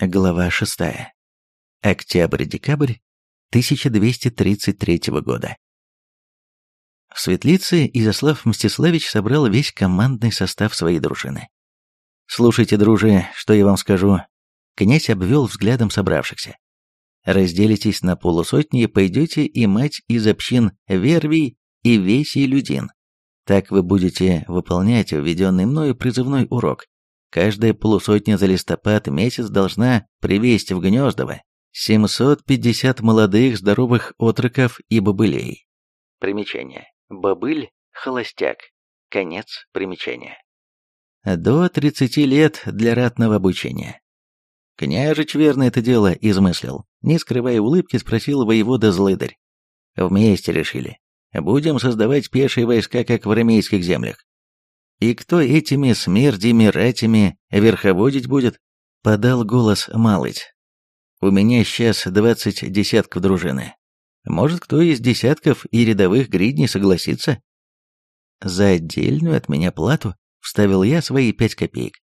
Глава 6. Октябрь-декабрь 1233 года. В Светлице Изяслав Мстиславич собрал весь командный состав своей дружины. «Слушайте, дружи, что я вам скажу». Князь обвел взглядом собравшихся. «Разделитесь на полусотни и пойдете и мать из общин Вервий и Весий Людин. Так вы будете выполнять введенный мною призывной урок. Каждая полусотня за листопад месяц должна привести в Гнездово 750 молодых здоровых отроков и бобылей. Примечание. Бобыль – холостяк. Конец примечания. До 30 лет для ратного обучения. Княжич верно это дело измыслил. Не скрывая улыбки, спросил воевода Злыдарь. Вместе решили. Будем создавать пешие войска, как в рамейских землях. И кто этими смердями ратями верховодить будет? Подал голос Малыть. У меня сейчас двадцать десятков дружины. Может, кто из десятков и рядовых гридней согласится? За отдельную от меня плату вставил я свои пять копеек.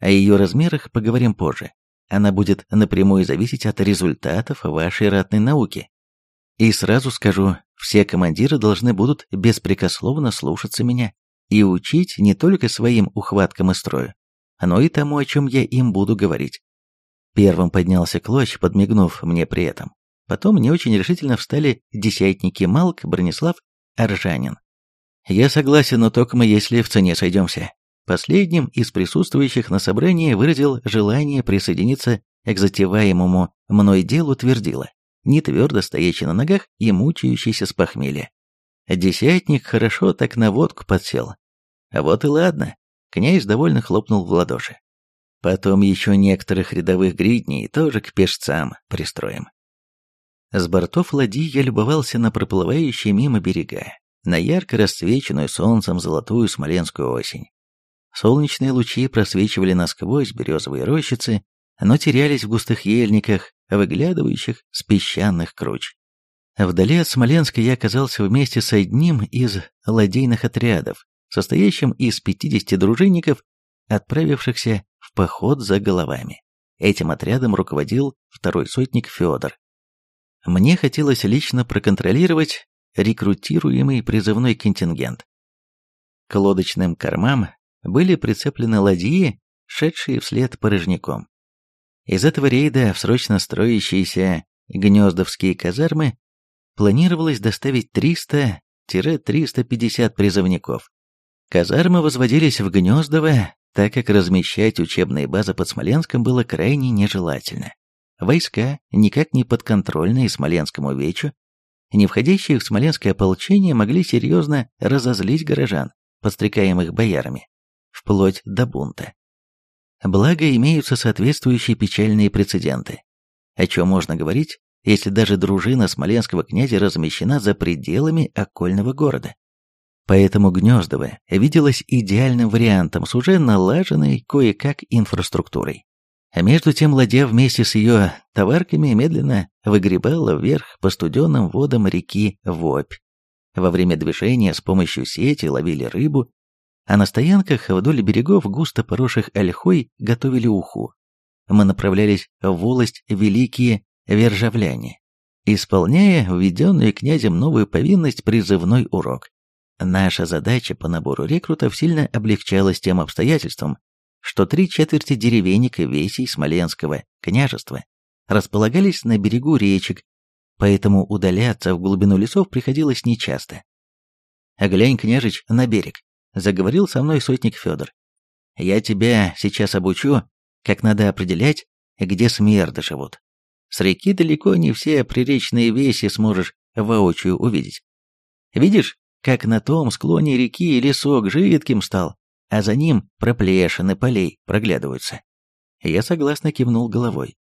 О ее размерах поговорим позже. Она будет напрямую зависеть от результатов вашей ратной науки. И сразу скажу, все командиры должны будут беспрекословно слушаться меня и учить не только своим ухваткам и строю, но и тому, о чем я им буду говорить. Первым поднялся Клоч, подмигнув мне при этом. Потом не очень решительно встали десятники Малк, Бронислав, Аржанин. Я согласен, но только мы, если в цене сойдемся. Последним из присутствующих на собрании выразил желание присоединиться к затеваемому мной делу твердила, не твердо стоящий на ногах и мучающийся с похмелья. Десятник хорошо так на водку подсел, вот и ладно. Князь довольно хлопнул в ладоши. Потом еще некоторых рядовых гридней тоже к пешцам пристроим. С бортов ладьи я любовался на проплывающие мимо берега, на ярко расцвеченную солнцем золотую смоленскую осень. Солнечные лучи просвечивали насквозь березовые рощицы, но терялись в густых ельниках, выглядывающих с песчаных круч. Вдали от Смоленска я оказался вместе с одним из ладейных отрядов, состоящим из 50 дружинников, отправившихся в поход за головами. Этим отрядом руководил второй сотник Федор. Мне хотелось лично проконтролировать рекрутируемый призывной контингент. К лодочным кормам были прицеплены ладьи, шедшие вслед порожняком. Из этого рейда в срочно строящиеся гнездовские казармы планировалось доставить 300-350 призывников. Казармы возводились в Гнездово, так как размещать учебные базы под Смоленском было крайне нежелательно. Войска, никак не подконтрольные Смоленскому вечу, не входящие в Смоленское ополчение, могли серьезно разозлить горожан, подстрекаемых боярами, вплоть до бунта. Благо, имеются соответствующие печальные прецеденты. О чем можно говорить, если даже дружина смоленского князя размещена за пределами окольного города? Поэтому Гнездово виделось идеальным вариантом с уже налаженной кое-как инфраструктурой. А между тем ладья вместе с ее товарками медленно выгребала вверх по студенным водам реки Вопь. Во время движения с помощью сети ловили рыбу, а на стоянках вдоль берегов, густо поросших ольхой, готовили уху. Мы направлялись в волость Великие Вержавляне, исполняя введенную князем новую повинность призывной урок. Наша задача по набору рекрутов сильно облегчалась тем обстоятельством, что три четверти деревенек и весей Смоленского княжества располагались на берегу речек, поэтому удаляться в глубину лесов приходилось нечасто. «А глянь, княжич, на берег», — заговорил со мной сотник Федор. «Я тебя сейчас обучу, как надо определять, где смерды живут. С реки далеко не все приречные веси сможешь воочию увидеть. Видишь, как на том склоне реки лесок жидким стал, а за ним проплешины полей проглядываются. Я согласно кивнул головой.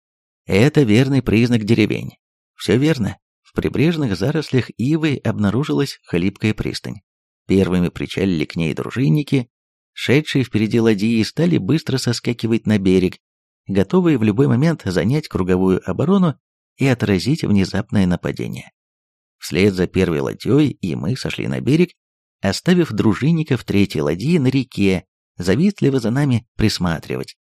Это верный признак деревень. Все верно. В прибрежных зарослях ивы обнаружилась хлипкая пристань. Первыми причалили к ней дружинники, шедшие впереди ладьи стали быстро соскакивать на берег, готовые в любой момент занять круговую оборону и отразить внезапное нападение. Вслед за первой ладьей и мы сошли на берег, оставив дружинников третьей ладьи на реке, завистливо за нами присматривать.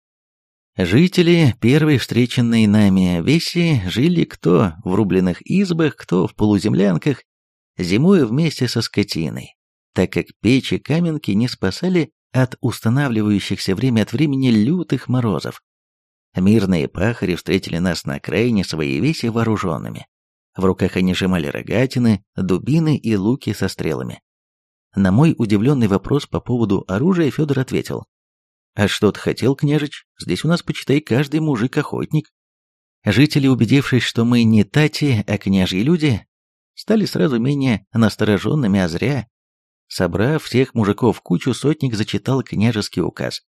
Жители первой встреченной нами веси жили кто в рубленых избах, кто в полуземлянках, зимуя вместе со скотиной, так как печи каменки не спасали от устанавливающихся время от времени лютых морозов. Мирные пахари встретили нас на окраине своей веси вооруженными. В руках они сжимали рогатины, дубины и луки со стрелами. На мой удивленный вопрос по поводу оружия Федор ответил. «А что ты хотел, княжич? Здесь у нас, почитай, каждый мужик-охотник». Жители, убедившись, что мы не тати, а княжьи люди, стали сразу менее настороженными, а зря. Собрав всех мужиков в кучу, сотник зачитал княжеский указ.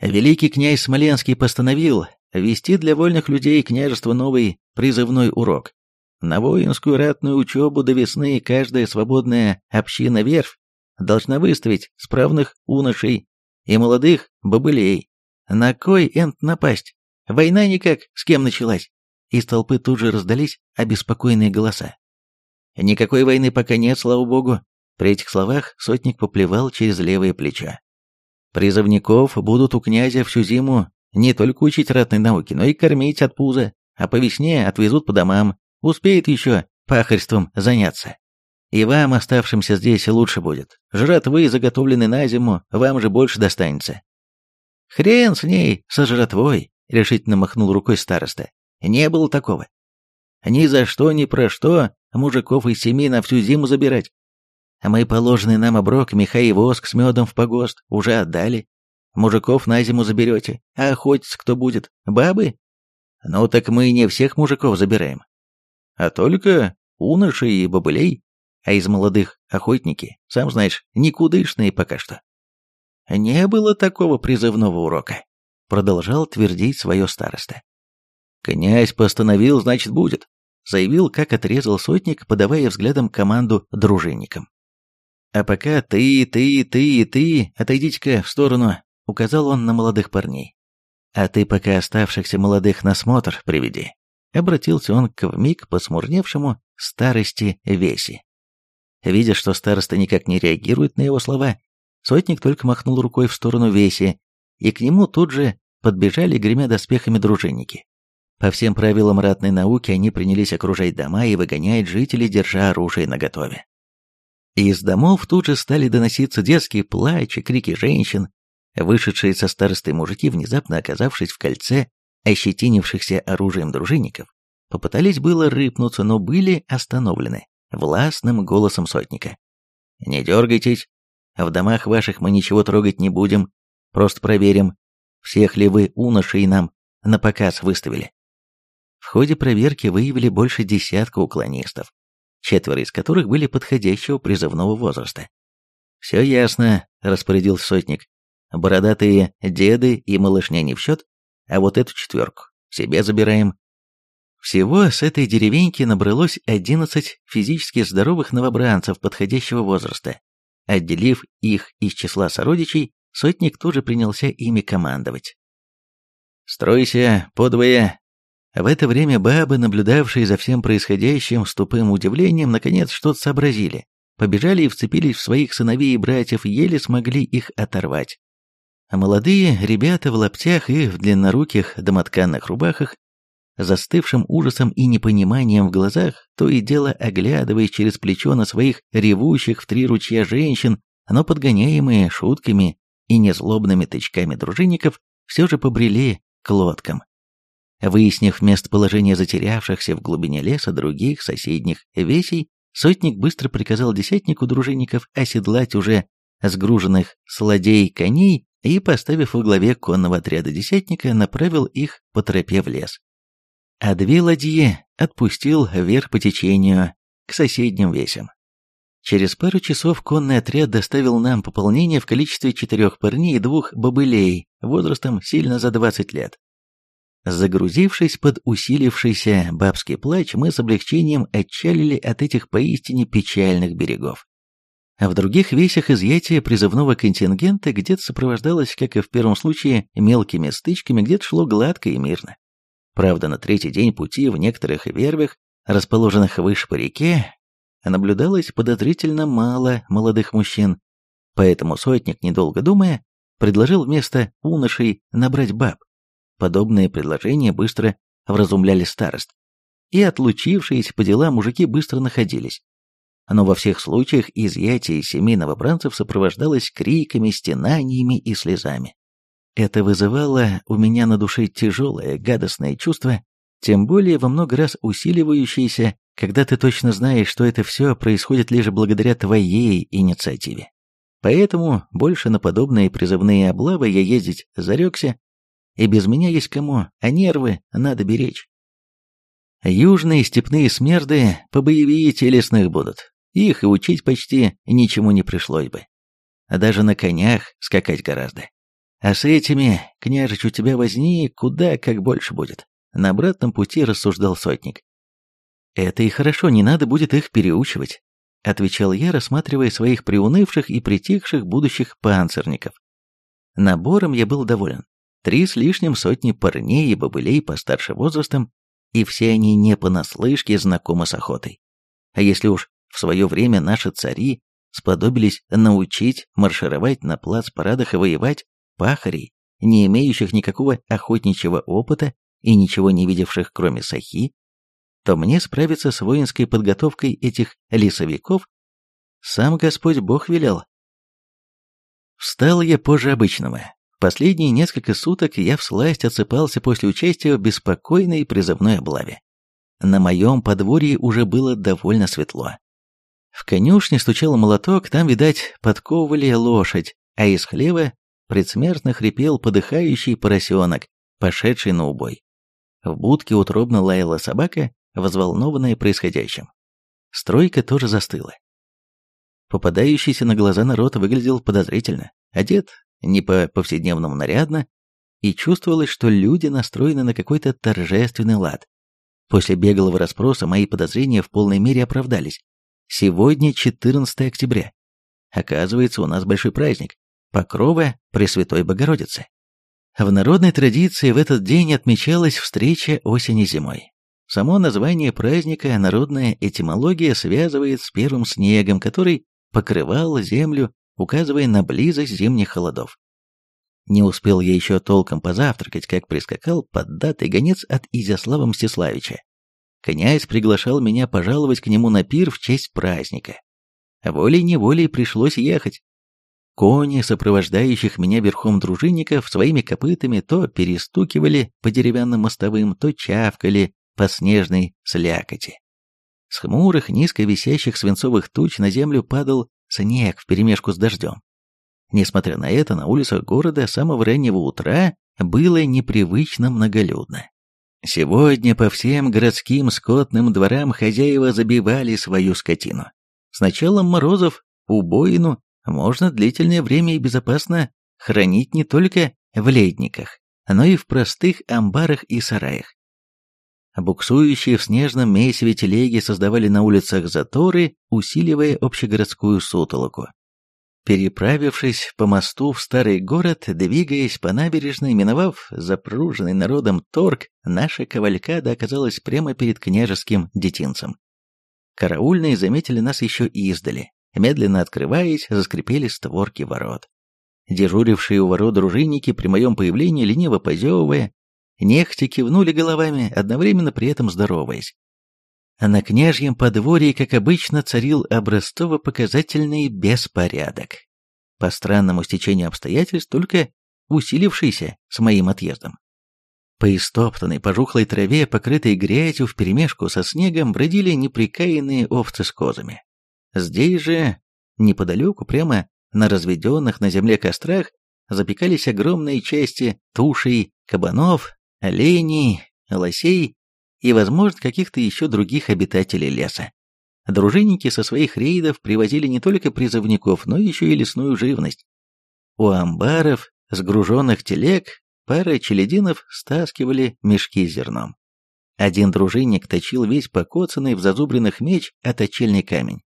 Великий князь Смоленский постановил ввести для вольных людей княжества новый призывной урок. На воинскую ратную учебу до весны каждая свободная община-верфь должна выставить справных уношей и молодых бобылей. На кой энт напасть? Война никак, с кем началась? Из толпы тут же раздались обеспокоенные голоса. Никакой войны пока нет, слава богу. При этих словах сотник поплевал через левое плечо. Призывников будут у князя всю зиму не только учить ратной науке, но и кормить от пуза, а по весне отвезут по домам, успеет еще пахарством заняться. И вам, оставшимся здесь, лучше будет. Жратвы, заготовлены на зиму, вам же больше достанется. Хрен с ней, со жратвой, решительно махнул рукой староста. Не было такого. Ни за что, ни про что мужиков из семьи на всю зиму забирать. Мы положенный нам оброк, меха и воск с медом в погост уже отдали. Мужиков на зиму заберете, а охотиться кто будет? Бабы? Ну так мы не всех мужиков забираем, а только уношей и бобылей а из молодых охотники, сам знаешь, никудышные пока что. Не было такого призывного урока, продолжал твердить свое староста. Князь постановил, значит, будет, заявил, как отрезал сотник, подавая взглядом команду дружинникам. А пока ты, ты, ты ты, отойдите-ка в сторону, указал он на молодых парней. А ты пока оставшихся молодых на смотр приведи. Обратился он к вмиг посмурневшему старости Веси. Видя, что староста никак не реагирует на его слова, сотник только махнул рукой в сторону Веси, и к нему тут же подбежали, гремя доспехами дружинники. По всем правилам ратной науки они принялись окружать дома и выгонять жителей, держа оружие наготове. Из домов тут же стали доноситься детские плачи, крики женщин. Вышедшие со старостой мужики, внезапно оказавшись в кольце ощетинившихся оружием дружинников, попытались было рыпнуться, но были остановлены властным голосом сотника. «Не дергайтесь. В домах ваших мы ничего трогать не будем. Просто проверим, всех ли вы уношей нам на показ выставили». В ходе проверки выявили больше десятка уклонистов, четверо из которых были подходящего призывного возраста. «Все ясно», — распорядился сотник. «Бородатые деды и малышня не в счет, а вот эту четверку себе забираем. Всего с этой деревеньки набралось 11 физически здоровых новобранцев подходящего возраста. Отделив их из числа сородичей, сотник тоже принялся ими командовать. «Стройся, подвое!» В это время бабы, наблюдавшие за всем происходящим с тупым удивлением, наконец что-то сообразили. Побежали и вцепились в своих сыновей и братьев, еле смогли их оторвать. А молодые ребята в лаптях и в длинноруких домотканных рубахах застывшим ужасом и непониманием в глазах, то и дело оглядываясь через плечо на своих ревущих в три ручья женщин, но подгоняемые шутками и незлобными тычками дружинников, все же побрели к лодкам. Выяснив местоположение затерявшихся в глубине леса других соседних весей, сотник быстро приказал десятнику дружинников оседлать уже сгруженных сладей коней и, поставив во главе конного отряда десятника, направил их по тропе в лес а две ладьи отпустил вверх по течению, к соседним весям. Через пару часов конный отряд доставил нам пополнение в количестве четырех парней и двух бобылей, возрастом сильно за 20 лет. Загрузившись под усилившийся бабский плач, мы с облегчением отчалили от этих поистине печальных берегов. А в других весях изъятие призывного контингента где-то сопровождалось, как и в первом случае, мелкими стычками, где-то шло гладко и мирно. Правда, на третий день пути в некоторых вервях, расположенных выше по реке, наблюдалось подозрительно мало молодых мужчин, поэтому сотник, недолго думая, предложил вместо уношей набрать баб. Подобные предложения быстро вразумляли старост, и отлучившиеся по делам мужики быстро находились. Но во всех случаях изъятие семейного бранцев сопровождалось криками, стенаниями и слезами. Это вызывало у меня на душе тяжелое, гадостное чувство, тем более во много раз усиливающееся, когда ты точно знаешь, что это все происходит лишь благодаря твоей инициативе. Поэтому больше на подобные призывные облавы я ездить зарекся, и без меня есть кому, а нервы надо беречь. Южные степные смерды побоевее лесных будут. Их и учить почти ничему не пришлось бы. А даже на конях скакать гораздо. А с этими, княжич, у тебя возни куда как больше будет. На обратном пути рассуждал сотник. Это и хорошо, не надо будет их переучивать, отвечал я, рассматривая своих приунывших и притихших будущих панцирников. Набором я был доволен. Три с лишним сотни парней и бобылей постарше возрастом, и все они не понаслышке знакомы с охотой. А если уж в свое время наши цари сподобились научить маршировать на плац-парадах и воевать, пахарей, не имеющих никакого охотничьего опыта и ничего не видевших кроме сахи, то мне справиться с воинской подготовкой этих лесовиков сам Господь Бог велел. Встал я позже обычного. Последние несколько суток я всласть отсыпался после участия в беспокойной призывной облаве. На моем подворье уже было довольно светло. В конюшне стучал молоток, там, видать, подковывали лошадь, а из хлева предсмертно хрипел подыхающий поросенок, пошедший на убой. В будке утробно лаяла собака, взволнованная происходящим. Стройка тоже застыла. Попадающийся на глаза народ выглядел подозрительно, одет не по повседневному нарядно, и чувствовалось, что люди настроены на какой-то торжественный лад. После беглого расспроса мои подозрения в полной мере оправдались. Сегодня 14 октября. Оказывается, у нас большой праздник. Покрова Пресвятой Богородицы. В народной традиции в этот день отмечалась встреча осени-зимой. Само название праздника народная этимология связывает с первым снегом, который покрывал землю, указывая на близость зимних холодов. Не успел я еще толком позавтракать, как прискакал поддатый гонец от Изяслава Мстиславича. Князь приглашал меня пожаловать к нему на пир в честь праздника. Волей-неволей пришлось ехать. Кони, сопровождающих меня верхом дружинников, своими копытами то перестукивали по деревянным мостовым, то чавкали по снежной слякоти. С хмурых, низко висящих свинцовых туч на землю падал снег вперемешку с дождем. Несмотря на это, на улицах города с самого раннего утра было непривычно многолюдно. Сегодня по всем городским скотным дворам хозяева забивали свою скотину. С началом морозов убоину можно длительное время и безопасно хранить не только в ледниках, но и в простых амбарах и сараях. Буксующие в снежном месиве телеги создавали на улицах заторы, усиливая общегородскую сутолоку. Переправившись по мосту в старый город, двигаясь по набережной, миновав запруженный народом торг, наша кавалькада оказалась прямо перед княжеским детинцем. Караульные заметили нас еще издали. Медленно открываясь, заскрипели створки ворот. Дежурившие у ворот дружинники при моем появлении, лениво позевывая, нехотя кивнули головами, одновременно при этом здороваясь. А на княжьем подворье, как обычно, царил образцово-показательный беспорядок. По странному стечению обстоятельств, только усилившийся с моим отъездом. По истоптанной пожухлой траве, покрытой грязью вперемешку со снегом, бродили неприкаянные овцы с козами. Здесь же, неподалеку, прямо на разведенных на земле кострах, запекались огромные части тушей кабанов, оленей, лосей и, возможно, каких-то еще других обитателей леса. Дружинники со своих рейдов привозили не только призывников, но еще и лесную живность. У амбаров, сгруженных телег, пара челядинов стаскивали мешки с зерном. Один дружинник точил весь покоцанный в зазубренных меч оточельный камень.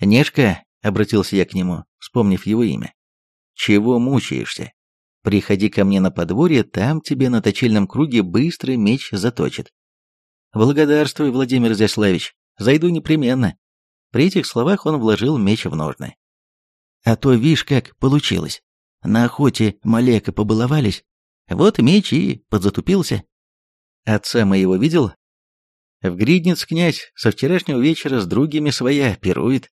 «Нешка», — обратился я к нему, вспомнив его имя, — «чего мучаешься? Приходи ко мне на подворье, там тебе на точильном круге быстрый меч заточит». «Благодарствуй, Владимир Зяславич, зайду непременно». При этих словах он вложил меч в ножны. «А то, вишь, как получилось. На охоте малека побаловались, Вот меч и подзатупился. Отца моего видел? В Гридниц князь со вчерашнего вечера с другими своя пирует.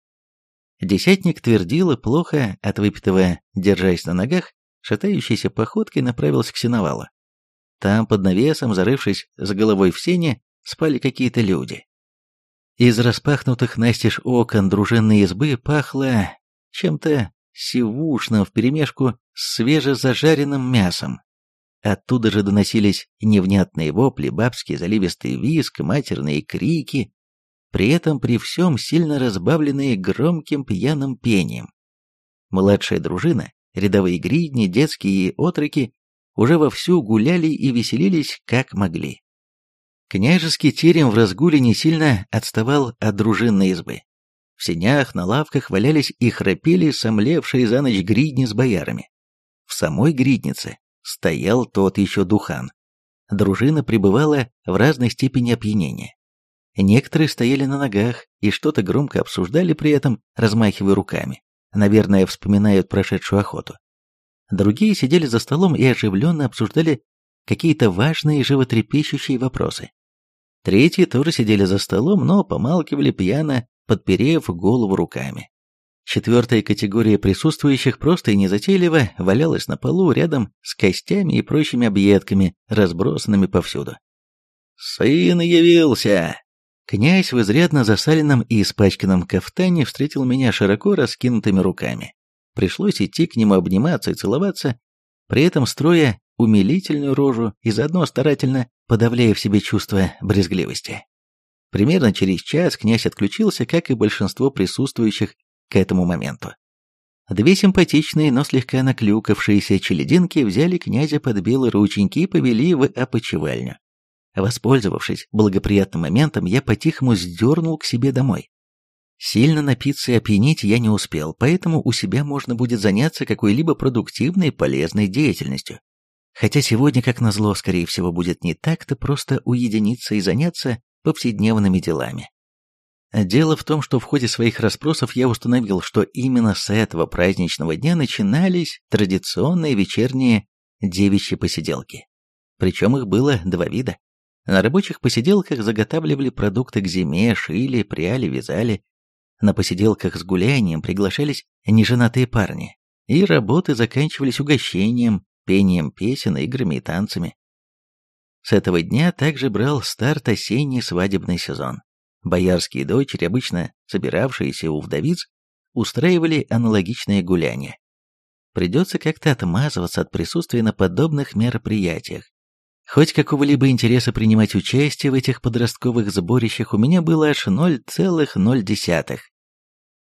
Десятник твердил плохо от выпитого, держась на ногах, шатающейся походкой направился к сеновалу. Там, под навесом, зарывшись с головой в сене, спали какие-то люди. Из распахнутых настежь окон дружинной избы пахло чем-то сивушным вперемешку с свежезажаренным мясом. Оттуда же доносились невнятные вопли, бабский заливистый визг, матерные крики, при этом при всем сильно разбавленные громким пьяным пением. Младшая дружина, рядовые гридни, детские отроки уже вовсю гуляли и веселились как могли. Княжеский терем в разгуле не сильно отставал от дружинной избы. В сенях, на лавках валялись и храпели сомлевшие за ночь гридни с боярами. В самой гриднице стоял тот еще духан. Дружина пребывала в разной степени опьянения. Некоторые стояли на ногах и что-то громко обсуждали при этом, размахивая руками. Наверное, вспоминают прошедшую охоту. Другие сидели за столом и оживленно обсуждали какие-то важные животрепещущие вопросы. Третьи тоже сидели за столом, но помалкивали пьяно, подперев голову руками. Четвертая категория присутствующих просто и незатейливо валялась на полу рядом с костями и прочими объедками, разбросанными повсюду. «Сын явился!» Князь в изрядно засаленном и испачканном кафтане встретил меня широко раскинутыми руками. Пришлось идти к нему обниматься и целоваться, при этом строя умилительную рожу и заодно старательно подавляя в себе чувство брезгливости. Примерно через час князь отключился, как и большинство присутствующих к этому моменту. Две симпатичные, но слегка наклюкавшиеся челединки взяли князя под белые рученьки и повели в опочивальню. Воспользовавшись благоприятным моментом, я по-тихому сдернул к себе домой. Сильно напиться и опьянеть я не успел, поэтому у себя можно будет заняться какой-либо продуктивной полезной деятельностью. Хотя сегодня, как назло, скорее всего, будет не так-то просто уединиться и заняться повседневными делами. Дело в том, что в ходе своих расспросов я установил, что именно с этого праздничного дня начинались традиционные вечерние девичьи посиделки. Причем их было два вида. На рабочих посиделках заготавливали продукты к зиме, шили, пряли, вязали. На посиделках с гулянием приглашались неженатые парни, и работы заканчивались угощением, пением песен, играми и танцами. С этого дня также брал старт осенний свадебный сезон. Боярские дочери, обычно собиравшиеся у вдовиц, устраивали аналогичные гуляния. Придется как-то отмазываться от присутствия на подобных мероприятиях. Хоть какого-либо интереса принимать участие в этих подростковых сборищах у меня было аж 0,0.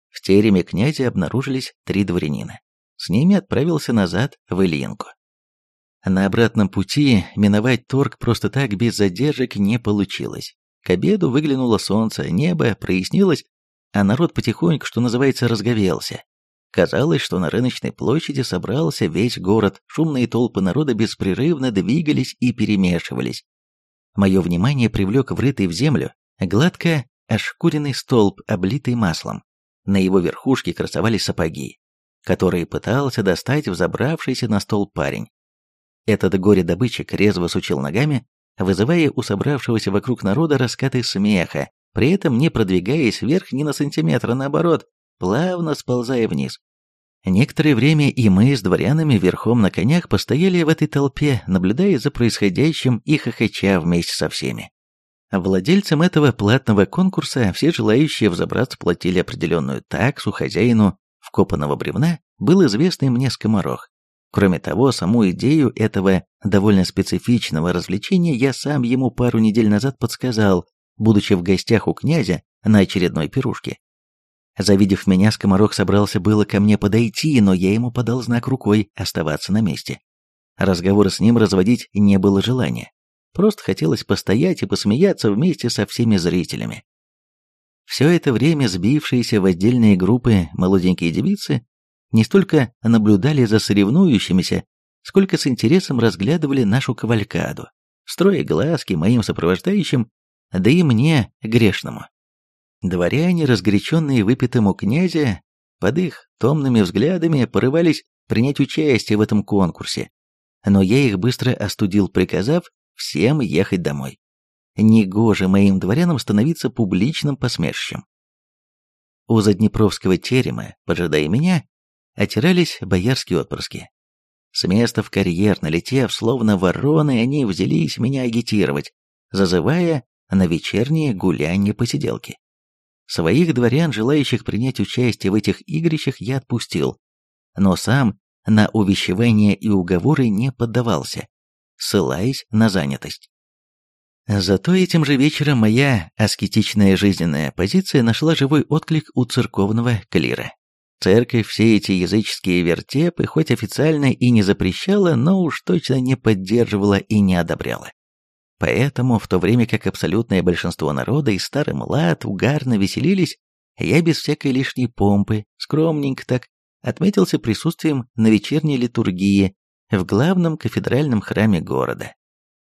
В тереме князя обнаружились три дворянина. С ними отправился назад в Ильинку. На обратном пути миновать торг просто так без задержек не получилось. К обеду выглянуло солнце, небо прояснилось, а народ потихоньку, что называется, разговелся. Казалось, что на рыночной площади собрался весь город, шумные толпы народа беспрерывно двигались и перемешивались. Мое внимание привлек врытый в землю гладко ошкуренный столб, облитый маслом. На его верхушке красовались сапоги, которые пытался достать взобравшийся на стол парень. Этот горе-добытчик резво сучил ногами, вызывая у собравшегося вокруг народа раскаты смеха, при этом не продвигаясь вверх ни на сантиметр, а наоборот, плавно сползая вниз. Некоторое время и мы с дворянами верхом на конях постояли в этой толпе, наблюдая за происходящим и хохоча вместе со всеми. Владельцам этого платного конкурса все желающие взобраться платили определенную таксу хозяину вкопанного бревна, был известный мне скоморох. Кроме того, саму идею этого довольно специфичного развлечения я сам ему пару недель назад подсказал, будучи в гостях у князя на очередной пирушке. Завидев меня, скоморох собрался было ко мне подойти, но я ему подал знак рукой оставаться на месте. Разговоры с ним разводить не было желания. Просто хотелось постоять и посмеяться вместе со всеми зрителями. Все это время сбившиеся в отдельные группы молоденькие девицы не столько наблюдали за соревнующимися, сколько с интересом разглядывали нашу кавалькаду, строя глазки моим сопровождающим, да и мне, грешному. Дворяне, разгоряченные выпитым у князя, под их томными взглядами порывались принять участие в этом конкурсе. но я их быстро остудил, приказав всем ехать домой. Негоже моим дворянам становиться публичным посмешищем. У Заднепровского терема, поджидая меня, отирались боярские отпрыски. С места в карьер налетев, словно вороны, они взялись меня агитировать, зазывая на вечерние гулянье-посиделки. Своих дворян, желающих принять участие в этих игрищах, я отпустил, но сам на увещевания и уговоры не поддавался, ссылаясь на занятость. Зато этим же вечером моя аскетичная жизненная позиция нашла живой отклик у церковного клира. Церковь все эти языческие вертепы хоть официально и не запрещала, но уж точно не поддерживала и не одобряла. Поэтому, в то время как абсолютное большинство народа и старый млад угарно веселились, я без всякой лишней помпы, скромненько так, отметился присутствием на вечерней литургии в главном кафедральном храме города.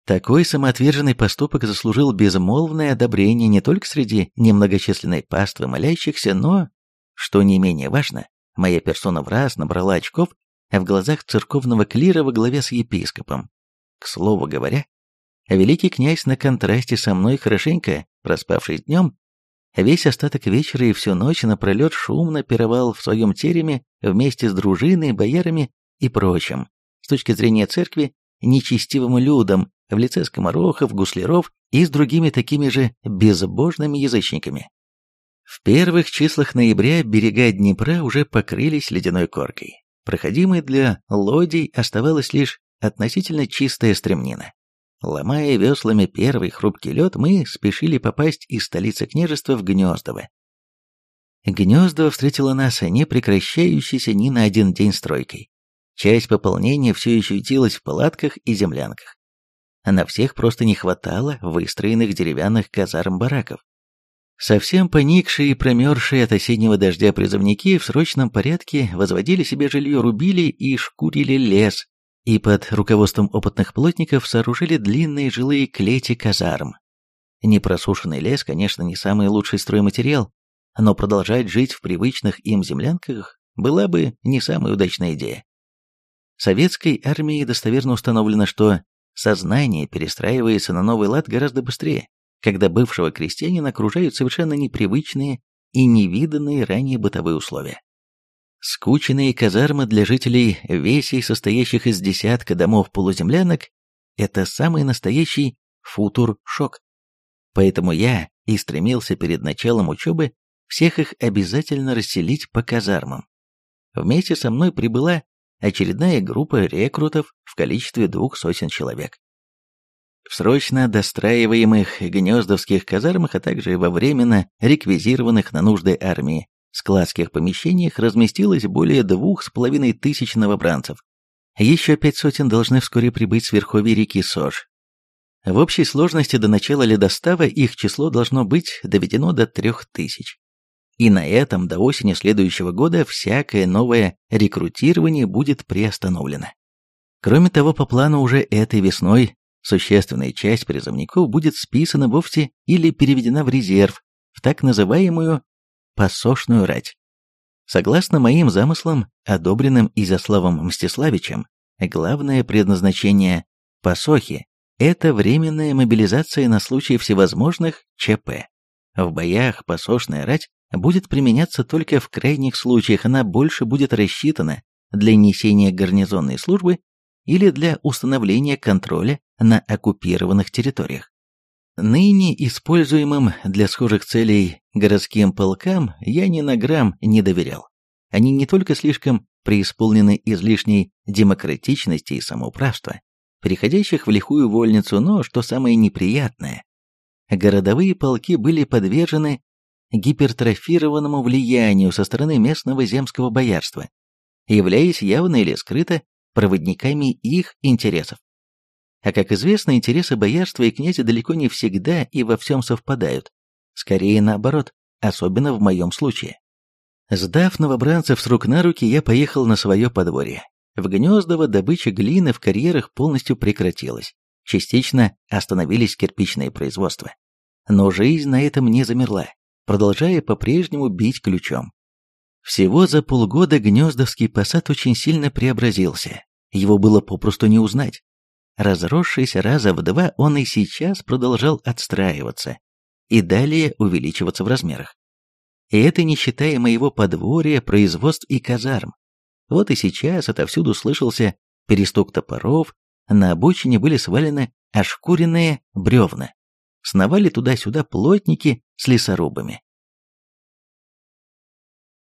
Такой самоотверженный поступок заслужил безмолвное одобрение не только среди немногочисленной паствы молящихся, но, что не менее важно, моя персона в раз набрала очков в глазах церковного клира во главе с епископом. К слову говоря, великий князь на контрасте со мной хорошенько, проспавшись днем, весь остаток вечера и всю ночь напролет шумно пировал в своем тереме вместе с дружиной, боярами и прочим, с точки зрения церкви, нечестивым людом, в лице скоморохов, гусляров и с другими такими же безбожными язычниками. В первых числах ноября берега Днепра уже покрылись ледяной коркой. Проходимой для лодий оставалась лишь относительно чистая стремнина. Ломая веслами первый хрупкий лед, мы спешили попасть из столицы княжества в Гнездово. Гнездово встретило нас не прекращающейся ни на один день стройкой. Часть пополнения все еще ютилась в палатках и землянках на всех просто не хватало выстроенных деревянных казарм-бараков. Совсем поникшие и промерзшие от осеннего дождя призывники в срочном порядке возводили себе жилье, рубили и шкурили лес, и под руководством опытных плотников сооружили длинные жилые клети казарм. Непросушенный лес, конечно, не самый лучший стройматериал, но продолжать жить в привычных им землянках была бы не самая удачная идея. Советской армией достоверно установлено, что Сознание перестраивается на новый лад гораздо быстрее, когда бывшего крестьянина окружают совершенно непривычные и невиданные ранее бытовые условия. Скученные казармы для жителей весей, состоящих из десятка домов-полуземлянок, это самый настоящий футур-шок. Поэтому я и стремился перед началом учебы всех их обязательно расселить по казармам. Вместе со мной прибыла очередная группа рекрутов в количестве двух сотен человек. В срочно достраиваемых гнездовских казармах, а также во временно реквизированных на нужды армии складских помещениях разместилось более двух с половиной тысяч новобранцев. Еще пять сотен должны вскоре прибыть с верховья реки Сож. В общей сложности до начала ледостава их число должно быть доведено до трех тысяч. И на этом до осени следующего года всякое новое рекрутирование будет приостановлено. Кроме того, по плану уже этой весной существенная часть призывников будет списана вовсе или переведена в резерв, в так называемую «посошную рать». Согласно моим замыслам, одобренным Изяславом Мстиславичем, главное предназначение посохи – это временная мобилизация на случай всевозможных ЧП. В боях посошная рать будет применяться только в крайних случаях, она больше будет рассчитана для несения гарнизонной службы или для установления контроля на оккупированных территориях. Ныне используемым для схожих целей городским полкам я ни на грамм не доверял. Они не только слишком преисполнены излишней демократичности и самоуправства, переходящих в лихую вольницу, но, что самое неприятное, городовые полки были подвержены гипертрофированному влиянию со стороны местного земского боярства, являясь явно или скрыто проводниками их интересов. А как известно, интересы боярства и князя далеко не всегда и во всем совпадают. Скорее наоборот, особенно в моем случае. Сдав новобранцев с рук на руки, я поехал на свое подворье. В Гнездово добыча глины в карьерах полностью прекратилась. Частично остановились кирпичные производства. Но жизнь на этом не замерла продолжая по-прежнему бить ключом. Всего за полгода Гнездовский посад очень сильно преобразился. его было попросту не узнать. Разросшийся раза в два, он и сейчас продолжал отстраиваться и далее увеличиваться в размерах. И это не считая моего подворья, производств и казарм. Вот и сейчас отовсюду слышался перестук топоров, на обочине были свалены ошкуренные бревна. Сновали туда-сюда плотники с лесорубами.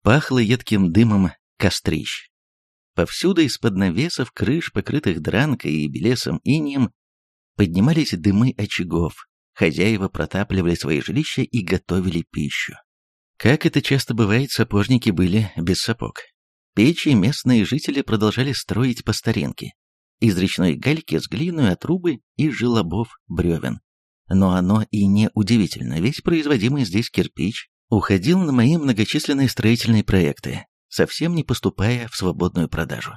Пахло едким дымом кострищ. Повсюду из-под навесов, крыш, покрытых дранкой и белесом инием, поднимались дымы очагов. Хозяева протапливали свои жилища и готовили пищу. Как это часто бывает, сапожники были без сапог. Печи местные жители продолжали строить по старинке. Из речной гальки с глиной от и желобов бревен. Но оно и не удивительно, весь производимый здесь кирпич уходил на мои многочисленные строительные проекты, совсем не поступая в свободную продажу.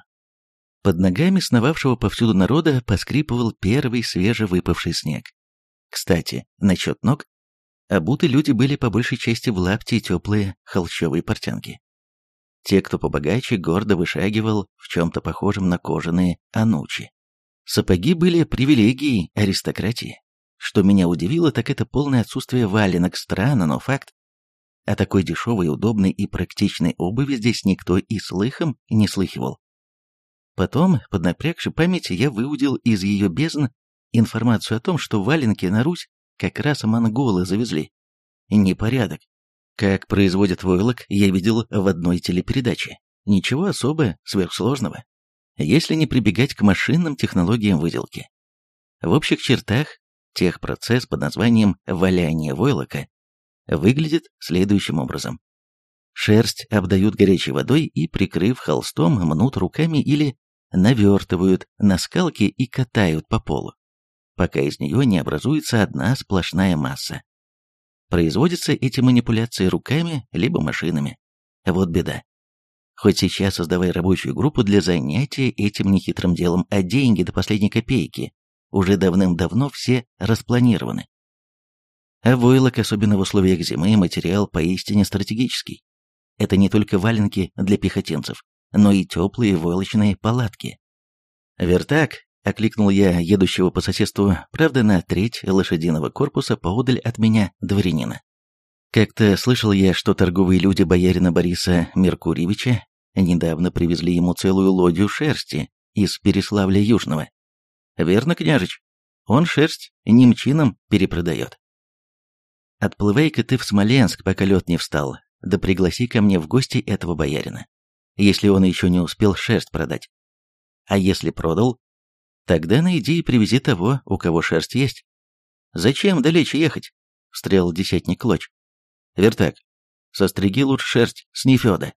Под ногами сновавшего повсюду народа поскрипывал первый свежевыпавший снег. Кстати, насчет ног. Обуты люди были по большей части в лапти и теплые холщовые портянки. Те, кто побогаче, гордо вышагивал в чем-то похожем на кожаные анучи. Сапоги были привилегией аристократии. Что меня удивило, так это полное отсутствие валенок. Странно, но факт. О такой дешевой, удобной и практичной обуви здесь никто и слыхом не слыхивал. Потом, поднапрягши память, я выудил из ее бездн информацию о том, что валенки на Русь как раз монголы завезли. Непорядок. Как производят войлок, я видел в одной телепередаче. Ничего особо сверхсложного, если не прибегать к машинным технологиям выделки. В общих чертах, техпроцесс под названием «валяние войлока» выглядит следующим образом. Шерсть обдают горячей водой и, прикрыв холстом, мнут руками или навертывают на скалки и катают по полу, пока из нее не образуется одна сплошная масса. Производятся эти манипуляции руками либо машинами. Вот беда. Хоть сейчас создавай рабочую группу для занятия этим нехитрым делом, а деньги до последней копейки уже давным-давно все распланированы. А войлок, особенно в условиях зимы, материал поистине стратегический. Это не только валенки для пехотинцев, но и теплые войлочные палатки. «Вертак!» — окликнул я едущего по соседству, правда, на треть лошадиного корпуса поодаль от меня дворянина. Как-то слышал я, что торговые люди боярина Бориса Меркурьевича недавно привезли ему целую лодью шерсти из Переславля Южного. Верно, княжич? Он шерсть немчинам перепродает. Отплывай-ка ты в Смоленск, пока лед не встал, да пригласи ко мне в гости этого боярина, если он еще не успел шерсть продать. А если продал, Тогда найди и привези того, у кого шерсть есть. Зачем далече ехать? Встрял десятник Клоч. Вертак, состриги лучше шерсть с нефеда.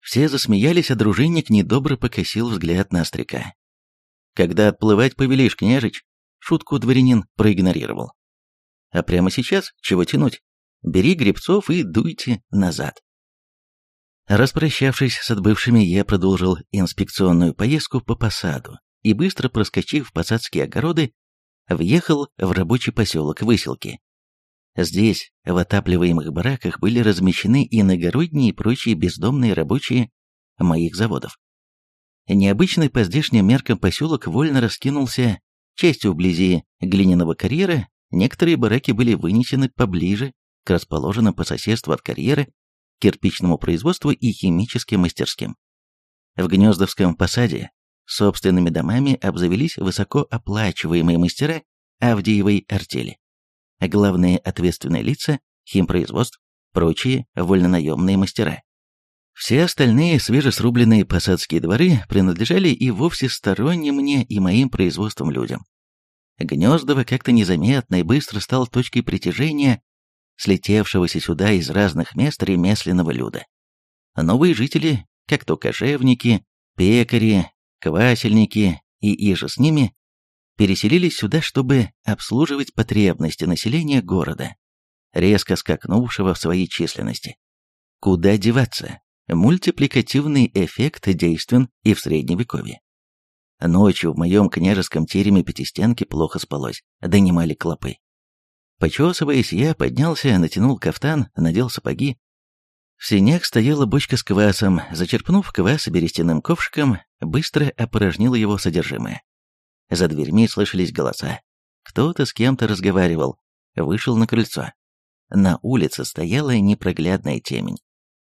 Все засмеялись, а дружинник недобро покосил взгляд на остряка. Когда отплывать повелишь, княжич? Шутку дворянин проигнорировал. А прямо сейчас чего тянуть? Бери гребцов и дуйте назад. Распрощавшись с отбывшими, я продолжил инспекционную поездку по посаду, и, быстро проскочив посадские огороды, въехал в рабочий поселок Выселки. Здесь, в отапливаемых бараках, были размещены иногородние и прочие бездомные рабочие моих заводов. Необычный по здешним меркам поселок вольно раскинулся частью вблизи глиняного карьера, некоторые бараки были вынесены поближе к расположенным по соседству от карьера, кирпичному производству и химическим мастерским. В Гнездовском посаде Собственными домами обзавелись высокооплачиваемые мастера Авдеевой артели. Главные ответственные лица, химпроизводств, прочие вольнонаемные мастера. Все остальные свежесрубленные посадские дворы принадлежали и вовсе сторонним мне и моим производством людям. Гнездово как-то незаметно и быстро стал точкой притяжения слетевшегося сюда из разных мест ремесленного люда. Новые жители, как то кожевники, пекари, квасельники и иже с ними переселились сюда, чтобы обслуживать потребности населения города, резко скакнувшего в своей численности. Куда деваться? Мультипликативный эффект действен и в Средневековье. Ночью в моем княжеском тереме пятистенки плохо спалось, донимали клопы. Почесываясь, я поднялся, натянул кафтан, надел сапоги. В сенях стояла бочка с квасом. Зачерпнув квас берестяным ковшиком, быстро опорожнила его содержимое. За дверьми слышались голоса. Кто-то с кем-то разговаривал, вышел на крыльцо. На улице стояла непроглядная темень.